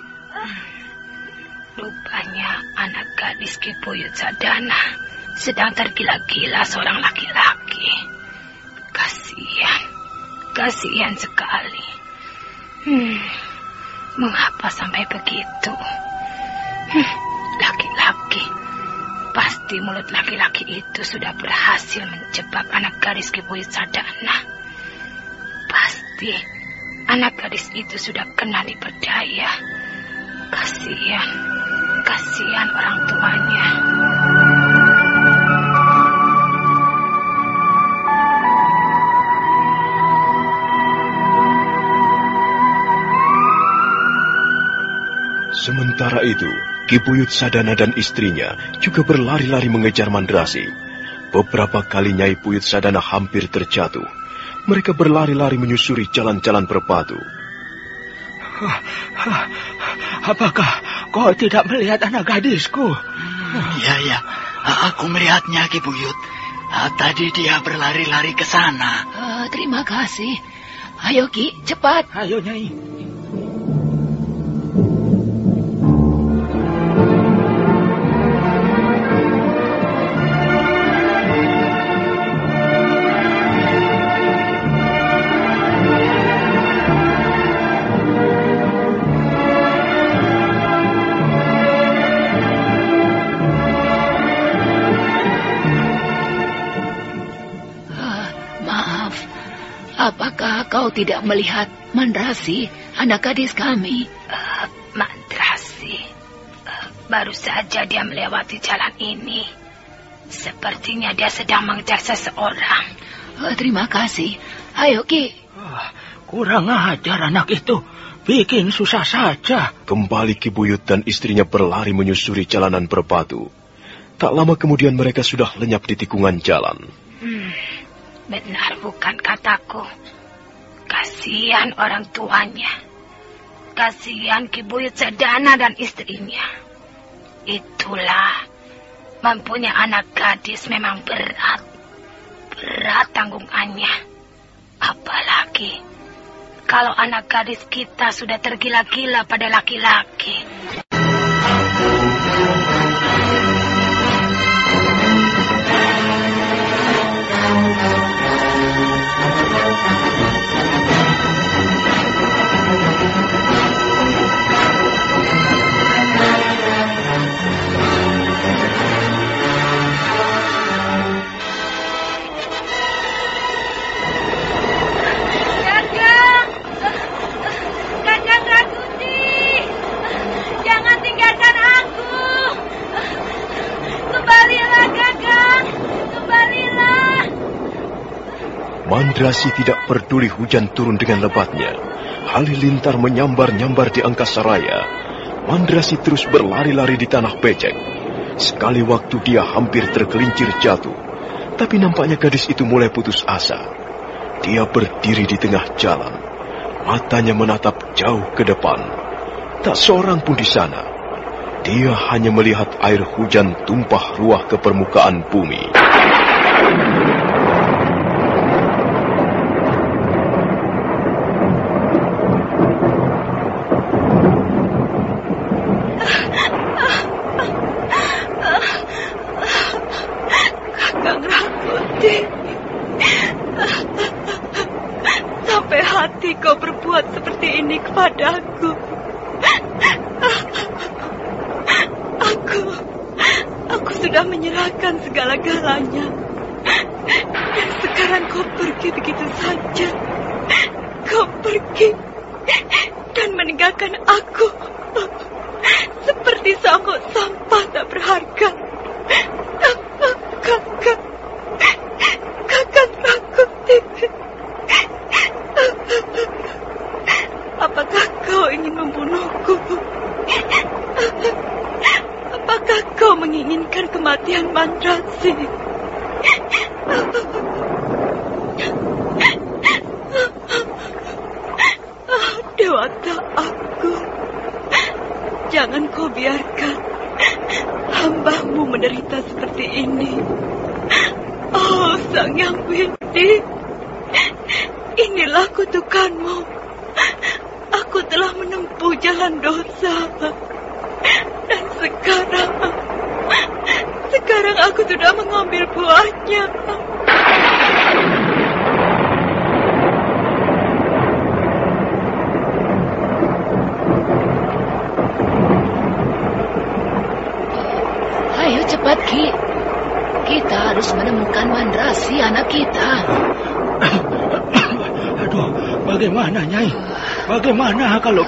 Rupanya anak gadis Kipuyut Sadana sedang tergila-gila seorang laki-laki. Kasihan. Kasihan sekali. Hmm, mengapa sampai begitu? Laki-laki. Hmm, Pasti mulut laki-laki itu sudah berhasil menjebak anak gadis Kibuyut Sadana. Pasti anak gadis itu sudah kena diperdaya. Kasihan, kasihan orang tuanya. Sementara itu, Kibuyut Sadana dan istrinya juga berlari-lari mengejar Mandrasi. Beberapa kali Nyai Puyut Sadana hampir terjatuh. Mereka berlari-lari menyusuri jalan-jalan berbatu. Apakah kau tidak melihat anak gadisku? Iya, hmm, ya. Aku melihatnya, Ki Buyut. Tadi dia berlari-lari ke sana. Uh, terima kasih. Ayo, Ki, cepat. Ayo, Nyai. Tidak melihat Mandrasi, anak gadis kami? Uh, Mandrasi, uh, baru saja dia melewati jalan ini. Sepertinya dia sedang mengejar seseorang. Uh, terima kasih. Ayo, Ki. Uh, kurang ajar anak itu. Bikin susah saja. Kembali Ki Buyut dan istrinya berlari menyusuri jalanan berbatu. Tak lama kemudian mereka sudah lenyap di tikungan jalan. Hmm. Benar bukan kataku. Kasihan orang tuanya. Kasihan Kibuyut Sedana dan istrinya. Itulah, mempunyai anak gadis memang berat. Berat tanggungannya. Apalagi kalau anak gadis kita sudah tergila-gila pada laki-laki. Mandrasi tidak peduli hujan turun dengan lebatnya. Halilintar menyambar-nyambar di angkasa raya. Mandrasi terus berlari-lari di tanah becek. Sekali waktu dia hampir tergelincir jatuh. Tapi nampaknya gadis itu mulai putus asa. Dia berdiri di tengah jalan. Matanya menatap jauh ke depan. Tak seorang pun di sana. Dia hanya melihat air hujan tumpah ruah ke permukaan bumi.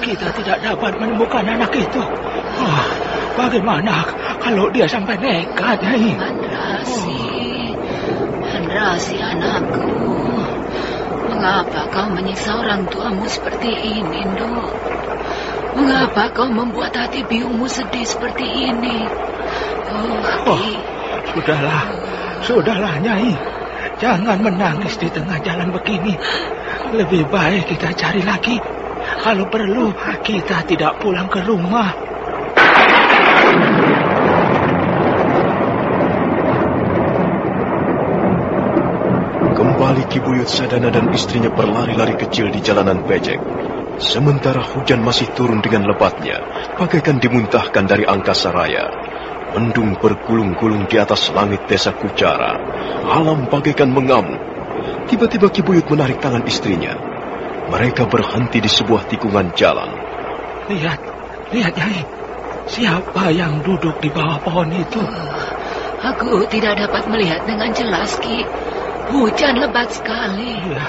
Kita tidak dapat menemukan anak itu? Oh, bagaimana kalau dia sampai nekat, Nyai? Mandrasi, Mandrasi anakku. Mengapa kau menyiksa orang tuamu seperti ini, Nduk? Mengapa kau membuat hati biungmu sedih seperti ini? Oh, Oh, sudahlah, sudahlah, Nyai. Jangan menangis di tengah jalan begini. Lebih baik kita cari lagi. Kalau perlu, kita tidak pulang ke rumah. Kembali Kibuyut Sadana dan istrinya berlari-lari kecil di jalanan becek. Sementara hujan masih turun dengan lebatnya, bagaikan dimuntahkan dari angkasa raya. Mendung bergulung-gulung di atas langit desa Kucara. Alam bagaikan mengamuk. Tiba-tiba Kibuyut menarik tangan istrinya. Mereka berhenti di sebuah tikungan jalan. Lihat, lihat, Nyai. Siapa yang duduk di bawah pohon itu? Aku tidak dapat melihat dengan jelas, Ki. Hujan lebat sekali. Iya.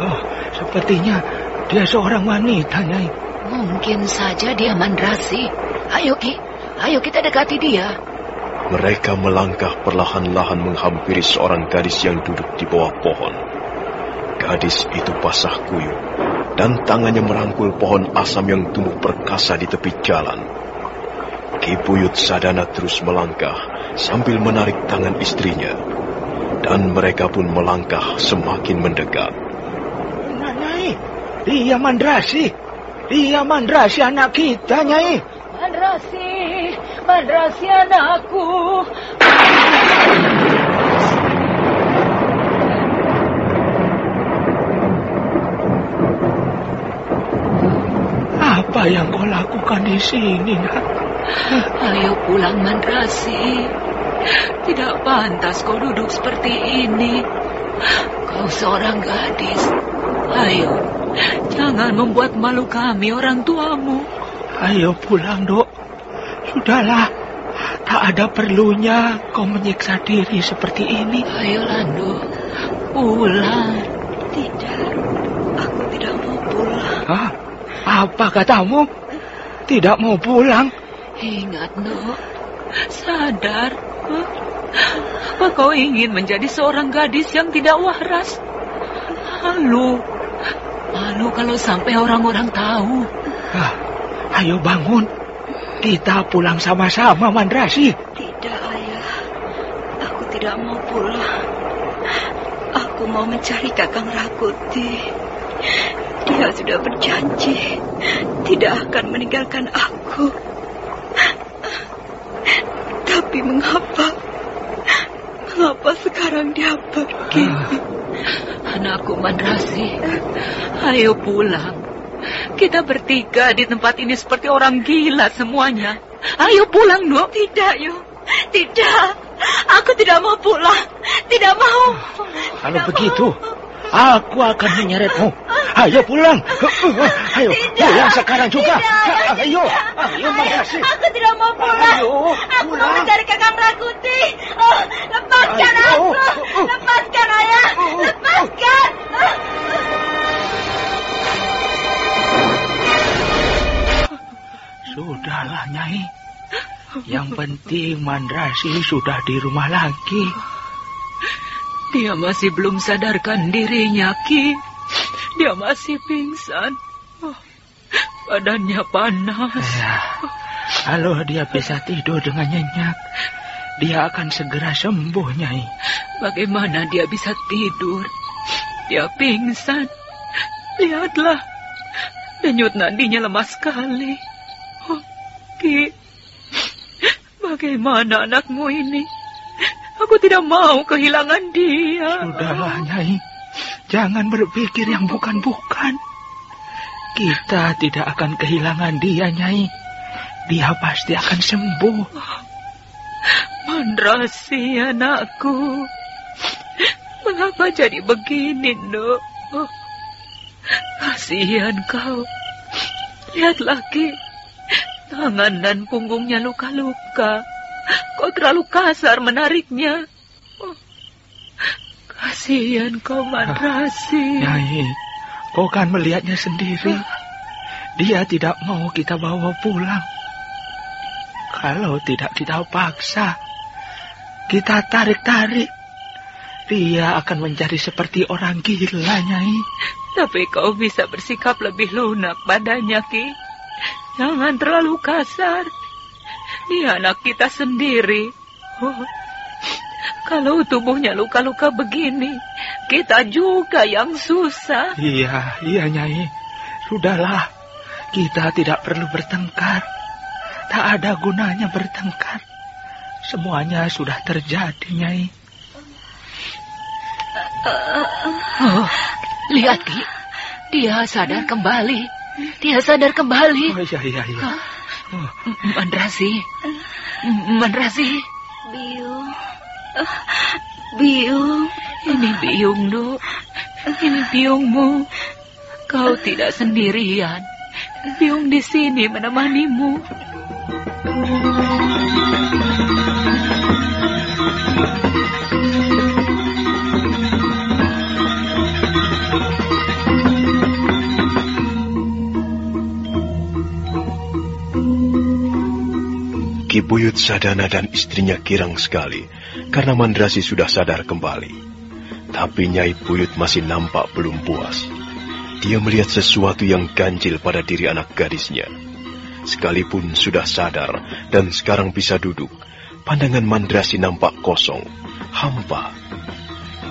Oh, sepertinya dia seorang wanita, Nyai. Mungkin saja dia Mandrasi. Ayo, Ki. Ayo kita dekati dia. Mereka melangkah perlahan-lahan menghampiri seorang gadis yang duduk di bawah pohon. Gadis itu basah kuyup dan tangannya merangkul pohon asam yang tumbuh perkasa di tepi jalan. Kibuyut Sadana terus melangkah sambil menarik tangan istrinya. Dan mereka pun melangkah semakin mendekat. Nah, Nyai, dia Mandrasi. Dia Mandrasi anak kita, Nyai. Mandrasi, Mandrasi anakku. Apa yang kau lakukan di sini, nak? Ayo pulang Mandrasi. Tidak pantas kau duduk seperti ini. Kau seorang gadis. Ayo, jangan membuat malu kami orang tuamu. Ayo pulang, dok. Sudahlah, tak ada perlunya kau menyiksa diri seperti ini. Ayo Landu, pulang. Tidak, aku tidak mau pulang. Hah? Apa katamu? Tidak mau pulang? Ingat, Nuk. Sadar. Apa kau ingin menjadi seorang gadis yang tidak waras? Malu. Malu kalau sampai orang-orang tahu. Ah, ayo bangun. Kita pulang sama-sama, Mandrasi. Tidak, ayah. Aku tidak mau pulang. Aku mau mencari Kakang Rakuti. Dia sudah berjanji tidak akan meninggalkan aku. Tapi mengapa? Mengapa sekarang dia pergi? Anakku Mandrasi, ayo pulang. Kita bertiga di tempat ini seperti orang gila semuanya. Ayo pulang, Nuk. Tidak, Yu. Tidak. Aku tidak mau pulang. Tidak mau. Kalau Tidak begitu, mau. Aku akan menyeretmu. Ayo pulang. Ayo, pulang sekarang juga. Ayo, ayo, makasih. Aku tidak mau pulang. Aku pulang. mau mencari kakak Prakuti. Oh, lepaskan aku. Lepaskan, ayah. Oh, oh. Lepaskan. Sudahlah, Nyai. Yang penting Mandrasi sudah di rumah lagi. Dia masih belum sadarkan dirinya, Ki. Dia masih pingsan. Oh, badannya panas. Ya, kalau dia bisa tidur dengan nyenyak, dia akan segera sembuh, Nyai. Bagaimana dia bisa tidur? Dia pingsan. Lihatlah, denyut nadinya lemah sekali. Oh, Ki, bagaimana anakmu ini? Aku tidak mau kehilangan dia. Sudahlah, Nyai. Jangan berpikir yang bukan-bukan. Kita tidak akan kehilangan dia, Nyai. Dia pasti akan sembuh. Mandrasi, anakku. Mengapa jadi begini, Nuk? Kasihan kau. Lihat lagi. Tangan dan punggungnya luka-luka. Kau terlalu kasar menariknya. Oh, kasihan kau, Mandrasi. Nyai, kau kan melihatnya sendiri. Dia tidak mau kita bawa pulang. Kalau tidak kita paksa, kita tarik-tarik. Dia akan menjadi seperti orang gila, Nyai. Tapi kau bisa bersikap lebih lunak padanya, Ki. Jangan terlalu kasar. Dia anak kita sendiri. Oh, kalau tubuhnya luka-luka begini, kita juga yang susah. Iya, iya, Nyai. Sudahlah, kita tidak perlu bertengkar. Tak ada gunanya bertengkar. Semuanya sudah terjadi, Nyai. Oh, lihat, Ki. Dia sadar kembali. Dia sadar kembali. Oh, iya, iya, iya. Oh. Mandrasi. Mandrasi. Biung. Biung. Ini Biung, Duk. Ini Biungmu. Kau tidak sendirian. Biung di sini menemanimu. Ki Buyut Sadana dan istrinya girang sekali karena Mandrasi sudah sadar kembali. Tapi Nyai Buyut masih nampak belum puas. Dia melihat sesuatu yang ganjil pada diri anak gadisnya. Sekalipun sudah sadar dan sekarang bisa duduk, pandangan Mandrasi nampak kosong, hampa.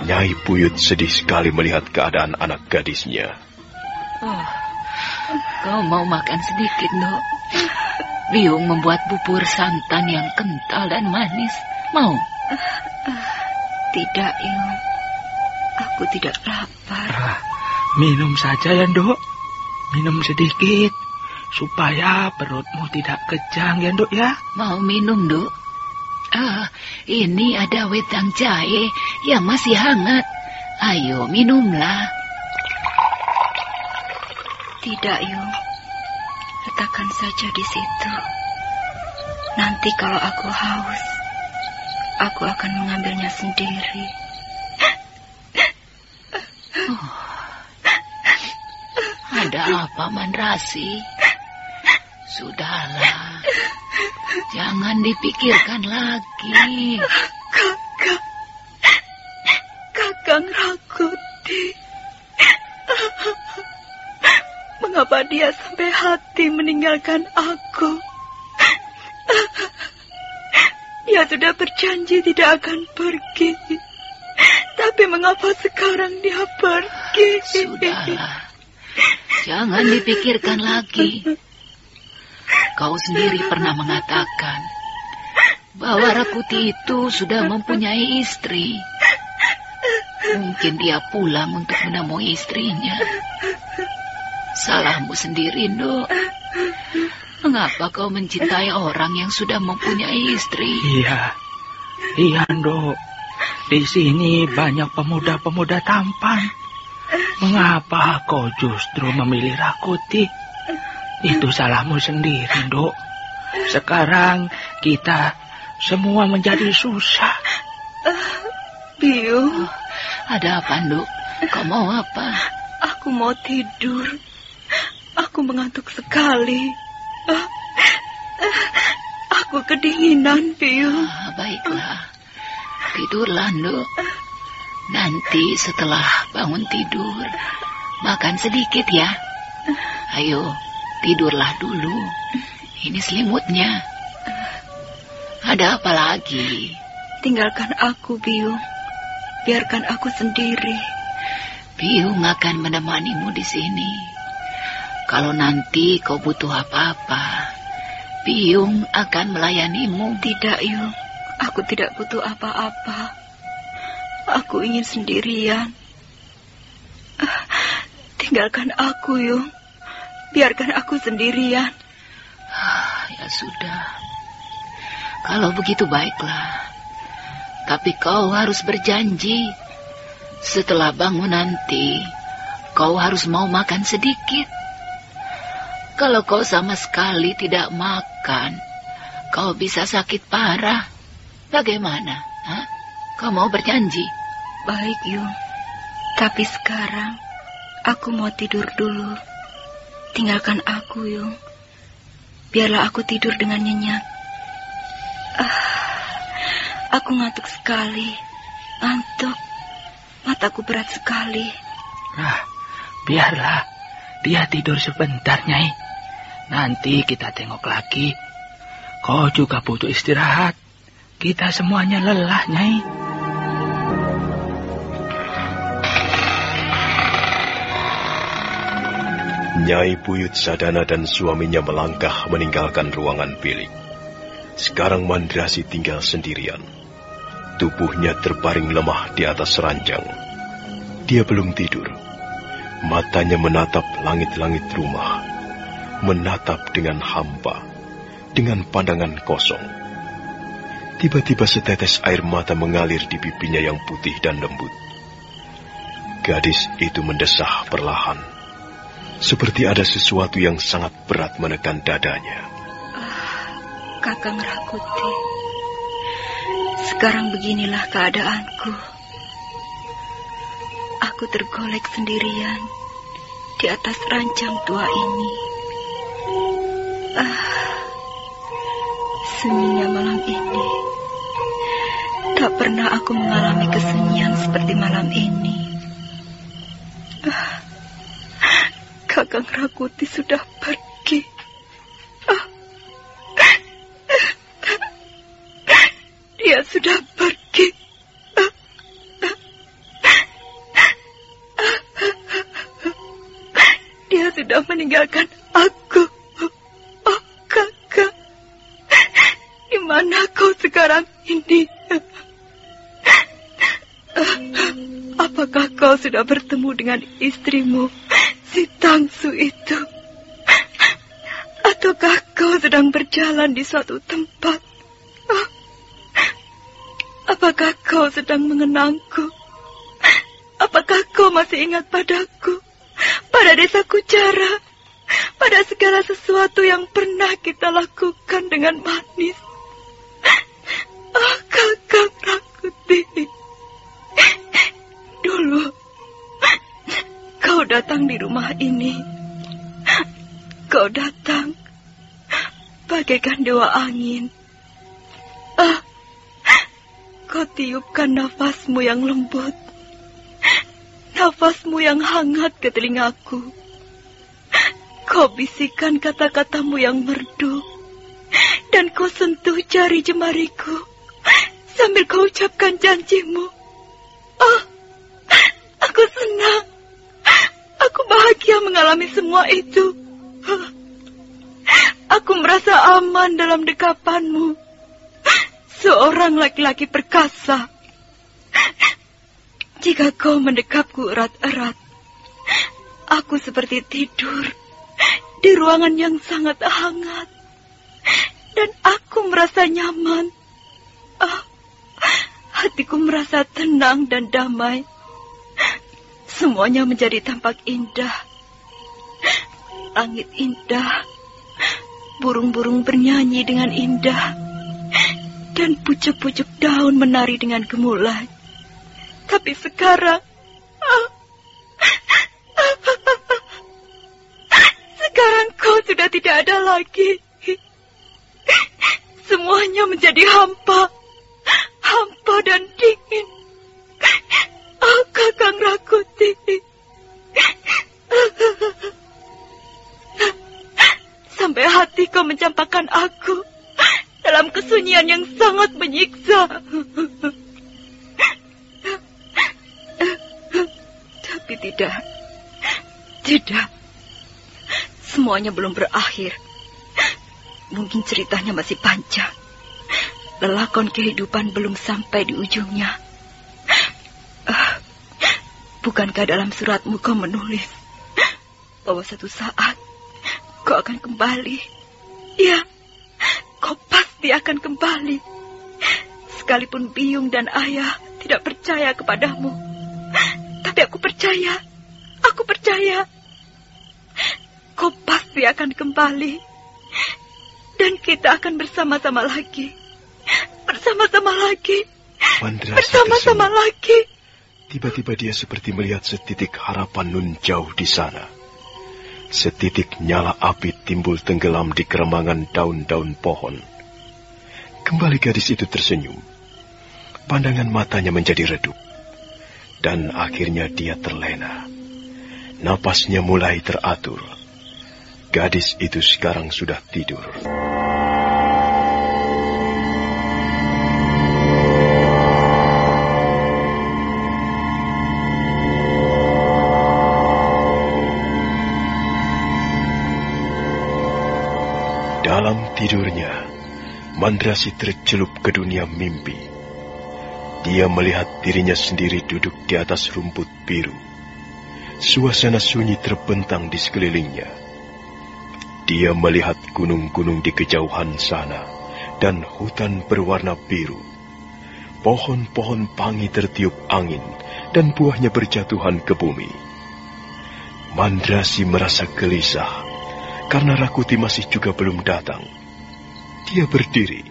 Nyai Buyut sedih sekali melihat keadaan anak gadisnya. Oh, kau mau makan sedikit, Dok? Biung membuat bubur santan yang kental dan manis. Mau? Tidak, Yung. Aku tidak lapar. Ah, minum saja ya, Dok. Minum sedikit. Supaya perutmu tidak kejang ya, Dok ya. Mau minum, Dok? Ah, ini ada wedang jahe yang masih hangat. Ayo, minumlah. Tidak, Yung. Letakkan saja di situ. Nanti kalau aku haus, aku akan mengambilnya sendiri. Oh. Ada apa, Mandrasi? Sudahlah. Jangan dipikirkan lagi. Kakak. Kakang Rakuti. Mengapa dia sampai hati meninggalkan aku? Dia sudah berjanji tidak akan pergi. Tapi mengapa sekarang dia pergi? Sudahlah. Jangan dipikirkan lagi. Kau sendiri pernah mengatakan bahwa Rakuti itu sudah mempunyai istri. Mungkin dia pulang untuk menemui istrinya. Salahmu sendiri, Nduk. Mengapa kau mencintai orang yang sudah mempunyai istri? Iya, iya, Nduk. Di sini banyak pemuda-pemuda tampan. Mengapa kau justru memilih Rakuti? Itu salahmu sendiri, Nduk. Sekarang kita semua menjadi susah. Biu. Oh, ada apa, Nduk? Kau mau apa? Aku mau tidur. Aku mengantuk sekali. Uh, Aku kedinginan, Biung. Ah, baiklah. Tidurlah, Nuk. Nanti setelah bangun tidur, makan sedikit ya. Ayo, tidurlah dulu. Ini selimutnya. Ada apa lagi? Tinggalkan aku, Biung. Biarkan aku sendiri. Biung akan menemanimu di sini. Kalau nanti kau butuh apa-apa, Biung akan melayanimu. Tidak, Yung. Aku tidak butuh apa-apa. Aku ingin sendirian. Tinggalkan aku, Yung. Biarkan aku sendirian. Ah, ya sudah. Kalau begitu baiklah. Tapi kau harus berjanji. Setelah bangun nanti, kau harus mau makan sedikit. Kalau kau sama sekali tidak makan, kau bisa sakit parah. Bagaimana? Hah? Kau mau berjanji? Baik, Yung. Tapi sekarang, aku mau tidur dulu. Tinggalkan aku, Yung. Biarlah aku tidur dengan nyenyak. Ah, aku ngantuk sekali. Ngantuk. Mataku berat sekali. Nah, biarlah. Dia tidur sebentar, Nyai. Nanti kita tengok lagi. Kau juga butuh istirahat. Kita semuanya lelah, Nyai. Nyai Buyut Sadana dan suaminya melangkah meninggalkan ruangan bilik. Sekarang Mandrasi tinggal sendirian. Tubuhnya terbaring lemah di atas ranjang. Dia belum tidur. Matanya menatap langit-langit rumah. Menatap dengan hampa. Dengan pandangan kosong. Tiba-tiba setetes air mata mengalir di pipinya yang putih dan lembut. Gadis itu mendesah perlahan. Seperti ada sesuatu yang sangat berat menekan dadanya. Kakang Rakuti. Sekarang beginilah keadaanku. Aku tergolek sendirian di atas ranjang tua ini. Sunyinya malam ini. Tak pernah aku mengalami kesunyian seperti malam ini. Kakang Rakuti sudah pergi. Dia sudah pergi. Dia sudah meninggalkan sudah bertemu dengan istrimu, si Tangsu itu? Ataukah kau sedang berjalan di suatu tempat? Ah. Apakah kau sedang mengenangku? Apakah kau masih ingat padaku? Pada desa Kucara? Pada segala sesuatu yang pernah kita lakukan dengan manis? Ah, kakak Rakuti. Datang di rumah ini. Kau datang bagaikan dewa angin. Ah, kau tiupkan nafasmu yang lembut. Nafasmu yang hangat ke telingaku. Kau bisikan kata-katamu yang merdu. Dan kau sentuh jari jemariku. Sambil kau ucapkan janjimu. Oh, aku senang. Aku bahagia mengalami semua itu. Aku merasa aman dalam dekapanmu. Seorang laki-laki perkasa. Jika kau mendekapku erat-erat, aku seperti tidur di ruangan yang sangat hangat. Dan aku merasa nyaman. Ah, hatiku merasa tenang dan damai. Semuanya menjadi tampak indah. Langit indah, burung-burung bernyanyi dengan indah, dan pucuk-pucuk daun menari dengan gemulai. Tapi sekarang, ah, sekarang kau sudah tidak ada lagi. Semua semuanya menjadi hampa. Hampa dan dingin. Oh, Kakang Rakuti. Sampai hati kau mencampakkan aku dalam kesunyian yang sangat menyiksa. Tapi tidak. Tidak. Semuanya belum berakhir. Mungkin ceritanya masih panjang. Lelakon kehidupan belum sampai di ujungnya. Uh, bukankah dalam suratmu kau menulis bahwa satu saat kau akan kembali? Ya, kau pasti akan kembali. Sekalipun Biung dan Ayah tidak percaya kepadamu. Tapi aku percaya. Aku percaya. Kau pasti akan kembali. Dan kita akan bersama-sama lagi. Bersama-sama lagi. Bersama-sama lagi. Tiba-tiba dia seperti melihat setitik harapan nun jauh di sana. Setitik nyala api timbul tenggelam di keremangan daun-daun pohon. Kembali gadis itu tersenyum. Pandangan matanya menjadi redup. Dan akhirnya dia terlena. Napasnya mulai teratur. Gadis itu sekarang sudah tidur. Tidurnya, Mandrasi tercelup ke dunia mimpi. Dia melihat dirinya sendiri duduk di atas rumput biru. Suasana sunyi terbentang di sekelilingnya. Dia melihat gunung-gunung di kejauhan sana dan hutan berwarna biru. Pohon-pohon pangi tertiup angin dan buahnya berjatuhan ke bumi. Mandrasi merasa gelisah karena Rakuti masih juga belum datang. Dia berdiri.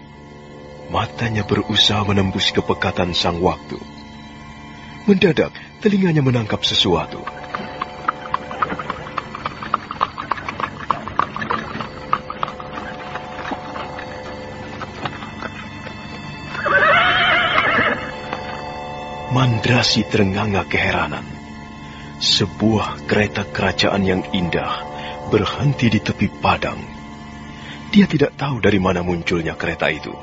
Matanya berusaha menembus kepekatan sang waktu. Mendadak, telinganya menangkap sesuatu. Mandrasi terenganga keheranan. Sebuah kereta kerajaan yang indah berhenti di tepi padang. Dia tidak tahu dari mana munculnya kereta itu.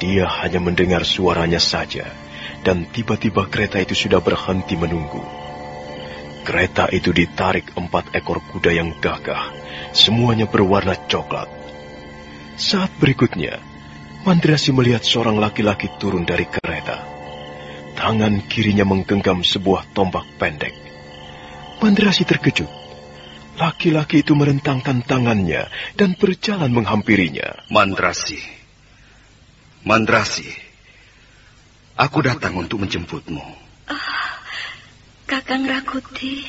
Dia hanya mendengar suaranya saja, dan tiba-tiba kereta itu sudah berhenti menunggu. Kereta itu ditarik empat ekor kuda yang gagah, semuanya berwarna coklat. Saat berikutnya, Mandrasi melihat seorang laki-laki turun dari kereta. Tangan kirinya menggenggam sebuah tombak pendek. Mandrasi terkejut. Laki-laki itu merentangkan tangannya dan berjalan menghampirinya. Mandrasi. Mandrasi. Aku datang untuk menjemputmu. Oh, Kakang Rakuti.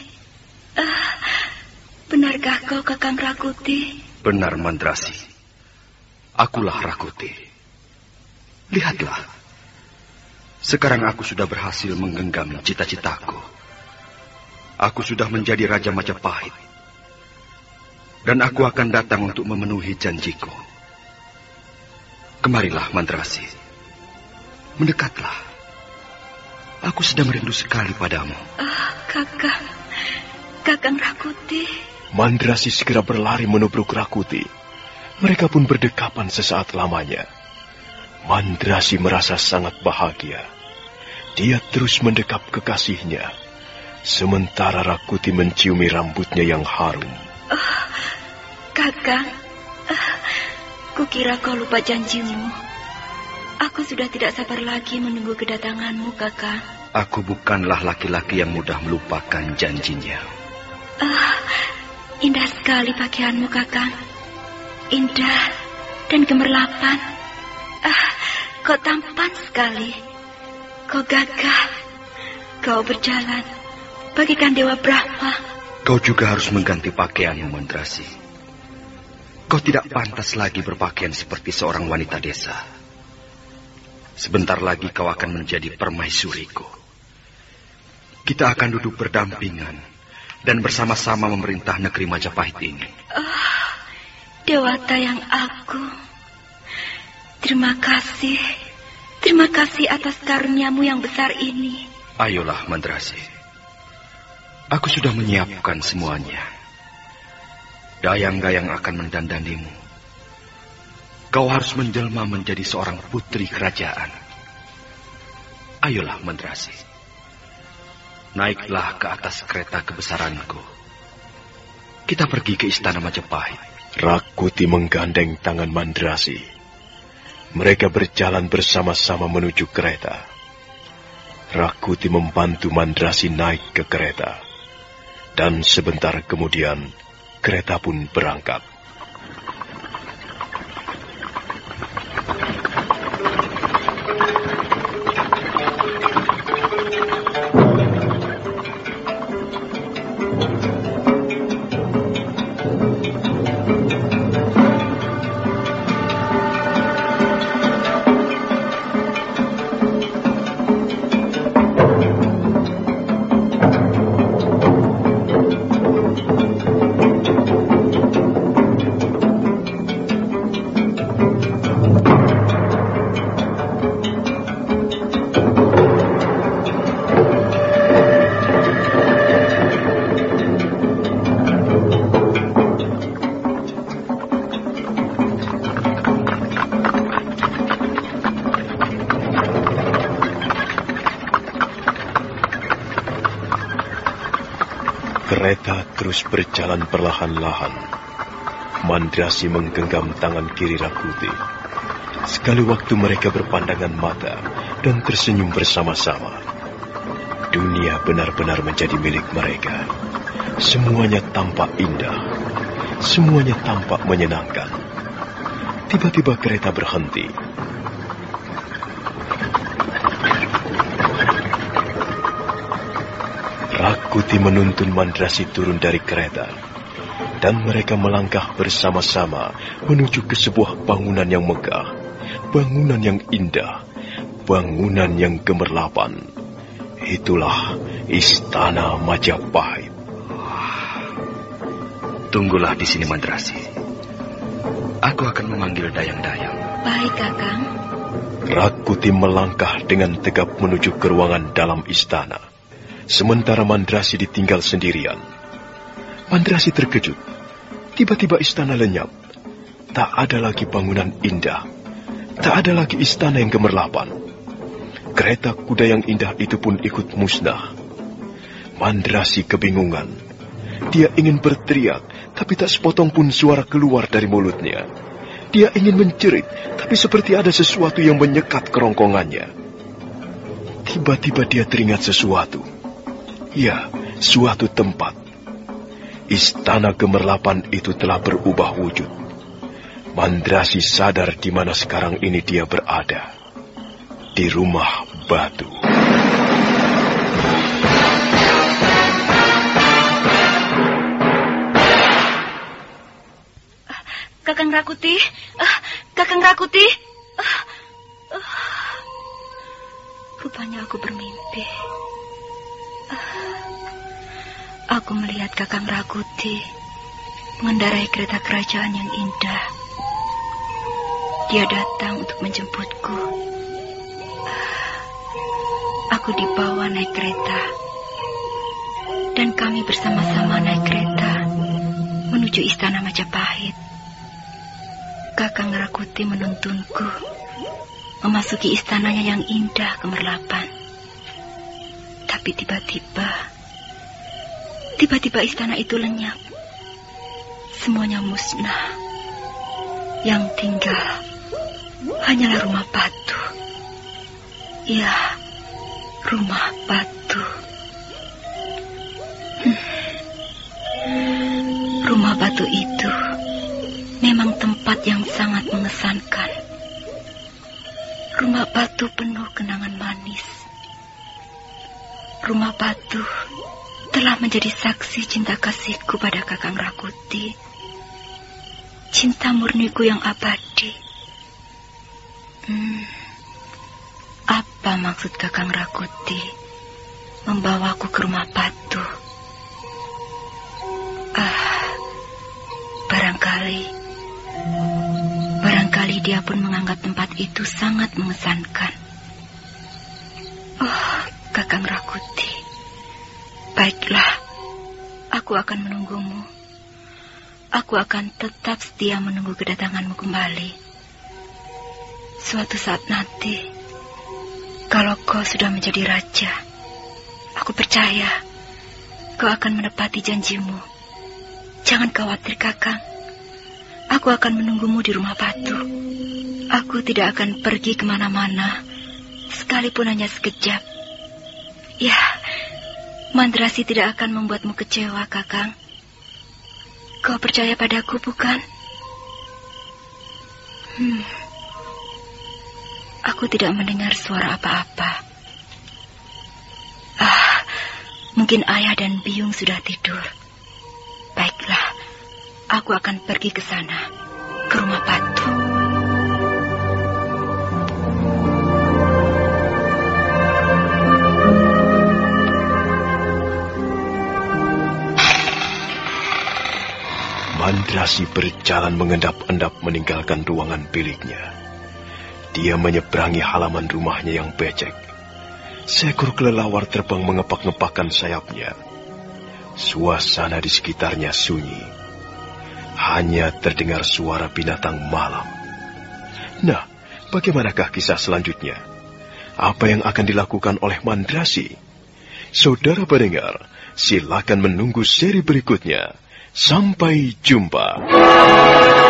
Uh, benarkah kau Kakang Rakuti? Benar, Mandrasi. Akulah Rakuti. Lihatlah. Sekarang aku sudah berhasil menggenggam cita-citaku. Aku sudah menjadi Raja Majapahit dan aku akan datang untuk memenuhi janjiku. Kemarilah, Mandrasi. Mendekatlah. Aku sedang merindu sekali padamu. Ah, kakak. Kakang Rakuti. Mandrasi segera berlari menubruk Rakuti. Mereka pun berdekapan sesaat lamanya. Mandrasi merasa sangat bahagia. Dia terus mendekap kekasihnya. Sementara Rakuti menciumi rambutnya yang harum. Oh, kakak, uh, kukira kau lupa janjimu. Aku sudah tidak sabar lagi menunggu kedatanganmu, kakak. Aku bukanlah laki-laki yang mudah melupakan janjinya. Uh, indah sekali pakaianmu, kakak. Indah dan gemerlapan. Uh, kau tampan sekali. Kau gagah. Kau berjalan bagikan Dewa Brahma. Kau juga harus mengganti pakaianmu, Mandrasi. Kau tidak pantas lagi berpakaian seperti seorang wanita desa. Sebentar lagi kau akan menjadi permaisuriku. Kita akan duduk berdampingan dan bersama-sama memerintah negeri Majapahit ini. Oh, dewata yang aku. Terima kasih. Terima kasih atas karuniamu yang besar ini. Ayolah, Mandrasi. Aku sudah menyiapkan semuanya. Dayang-dayang akan mendandanimu. Kau harus menjelma menjadi seorang putri kerajaan. Ayolah, Mandrasi. Naiklah ke atas kereta kebesaranku. Kita pergi ke istana Majapahit. Rakuti menggandeng tangan Mandrasi. Mereka berjalan bersama-sama menuju kereta. Rakuti membantu Mandrasi naik ke kereta. Dan sebentar kemudian, kereta pun berangkat. Terus berjalan perlahan-lahan. Mandrasi menggenggam tangan kiri Rakuti. Sekali waktu mereka berpandangan mata dan tersenyum bersama-sama. Dunia benar-benar menjadi milik mereka. Semuanya tampak indah. Semuanya tampak menyenangkan. Tiba-tiba kereta berhenti. Rakuti menuntun Mandrasi turun dari kereta. Dan mereka melangkah bersama-sama menuju ke sebuah bangunan yang megah. Bangunan yang indah. Bangunan yang gemerlapan. Itulah Istana Majapahit. Tunggulah di sini, Mandrasi. Aku akan memanggil dayang-dayang. Baik, Kakang. Rakuti melangkah dengan tegap menuju ke ruangan dalam istana. Sementara Mandrasi ditinggal sendirian. Mandrasi terkejut. Tiba-tiba istana lenyap. Tak ada lagi bangunan indah. Tak ada lagi istana yang gemerlapan. Kereta kuda yang indah itu pun ikut musnah. Mandrasi kebingungan. Dia ingin berteriak, tapi tak sepotong pun suara keluar dari mulutnya. Dia ingin menjerit, tapi seperti ada sesuatu yang menyekat kerongkongannya. Tiba-tiba dia teringat sesuatu. Ya, suatu tempat. Istana gemerlapan itu telah berubah wujud. Mandrasi sadar di mana sekarang ini dia berada. Di rumah batu. Kakang Rakuti, ah, Kakang Rakuti. Ah, ah. Rupanya aku bermimpi. Aku melihat Kakang Rakuti mengendarai kereta kerajaan yang indah. Dia datang untuk menjemputku. Aku dibawa naik kereta. Dan kami bersama-sama naik kereta menuju istana Majapahit. Kakang Rakuti menuntunku memasuki istananya yang indah kemerlapan. Tapi tiba-tiba, tiba-tiba istana itu lenyap. Semuanya musnah. Yang tinggal hanyalah rumah batu. Ya, rumah batu. Hmm. Rumah batu itu memang tempat yang sangat mengesankan. Rumah batu penuh kenangan manis. Rumah batu telah menjadi saksi cinta kasihku pada Kakang Rakuti. Cinta murniku yang abadi. Hmm, apa maksud Kakang Rakuti membawaku ke rumah batu? Ah, barangkali Barangkali dia pun menganggap tempat itu sangat mengesankan. Baiklah, aku akan menunggumu. Aku akan tetap setia menunggu kedatanganmu kembali. Suatu saat nanti, kalau kau sudah menjadi raja, aku percaya kau akan menepati janjimu. Jangan khawatir, Kakang. Aku akan menunggumu di rumah batu. Aku tidak akan pergi ke mana-mana, sekalipun hanya sekejap. Ya, Mandrasi tidak akan membuatmu kecewa, Kakang. Kau percaya padaku, bukan? Hmm. Aku tidak mendengar suara apa-apa. Ah, mungkin ayah dan Biung sudah tidur. Baiklah, aku akan pergi ke sana, ke rumah batu. Mandrasi berjalan mengendap-endap meninggalkan ruangan biliknya. Dia menyeberangi halaman rumahnya yang becek. Seekor kelelawar terbang mengepak-ngepakkan sayapnya. Suasana di sekitarnya sunyi. Hanya terdengar suara binatang malam. Nah, bagaimanakah kisah selanjutnya? Apa yang akan dilakukan oleh Mandrasi? Saudara pendengar, silakan menunggu seri berikutnya. Sampai jumpa.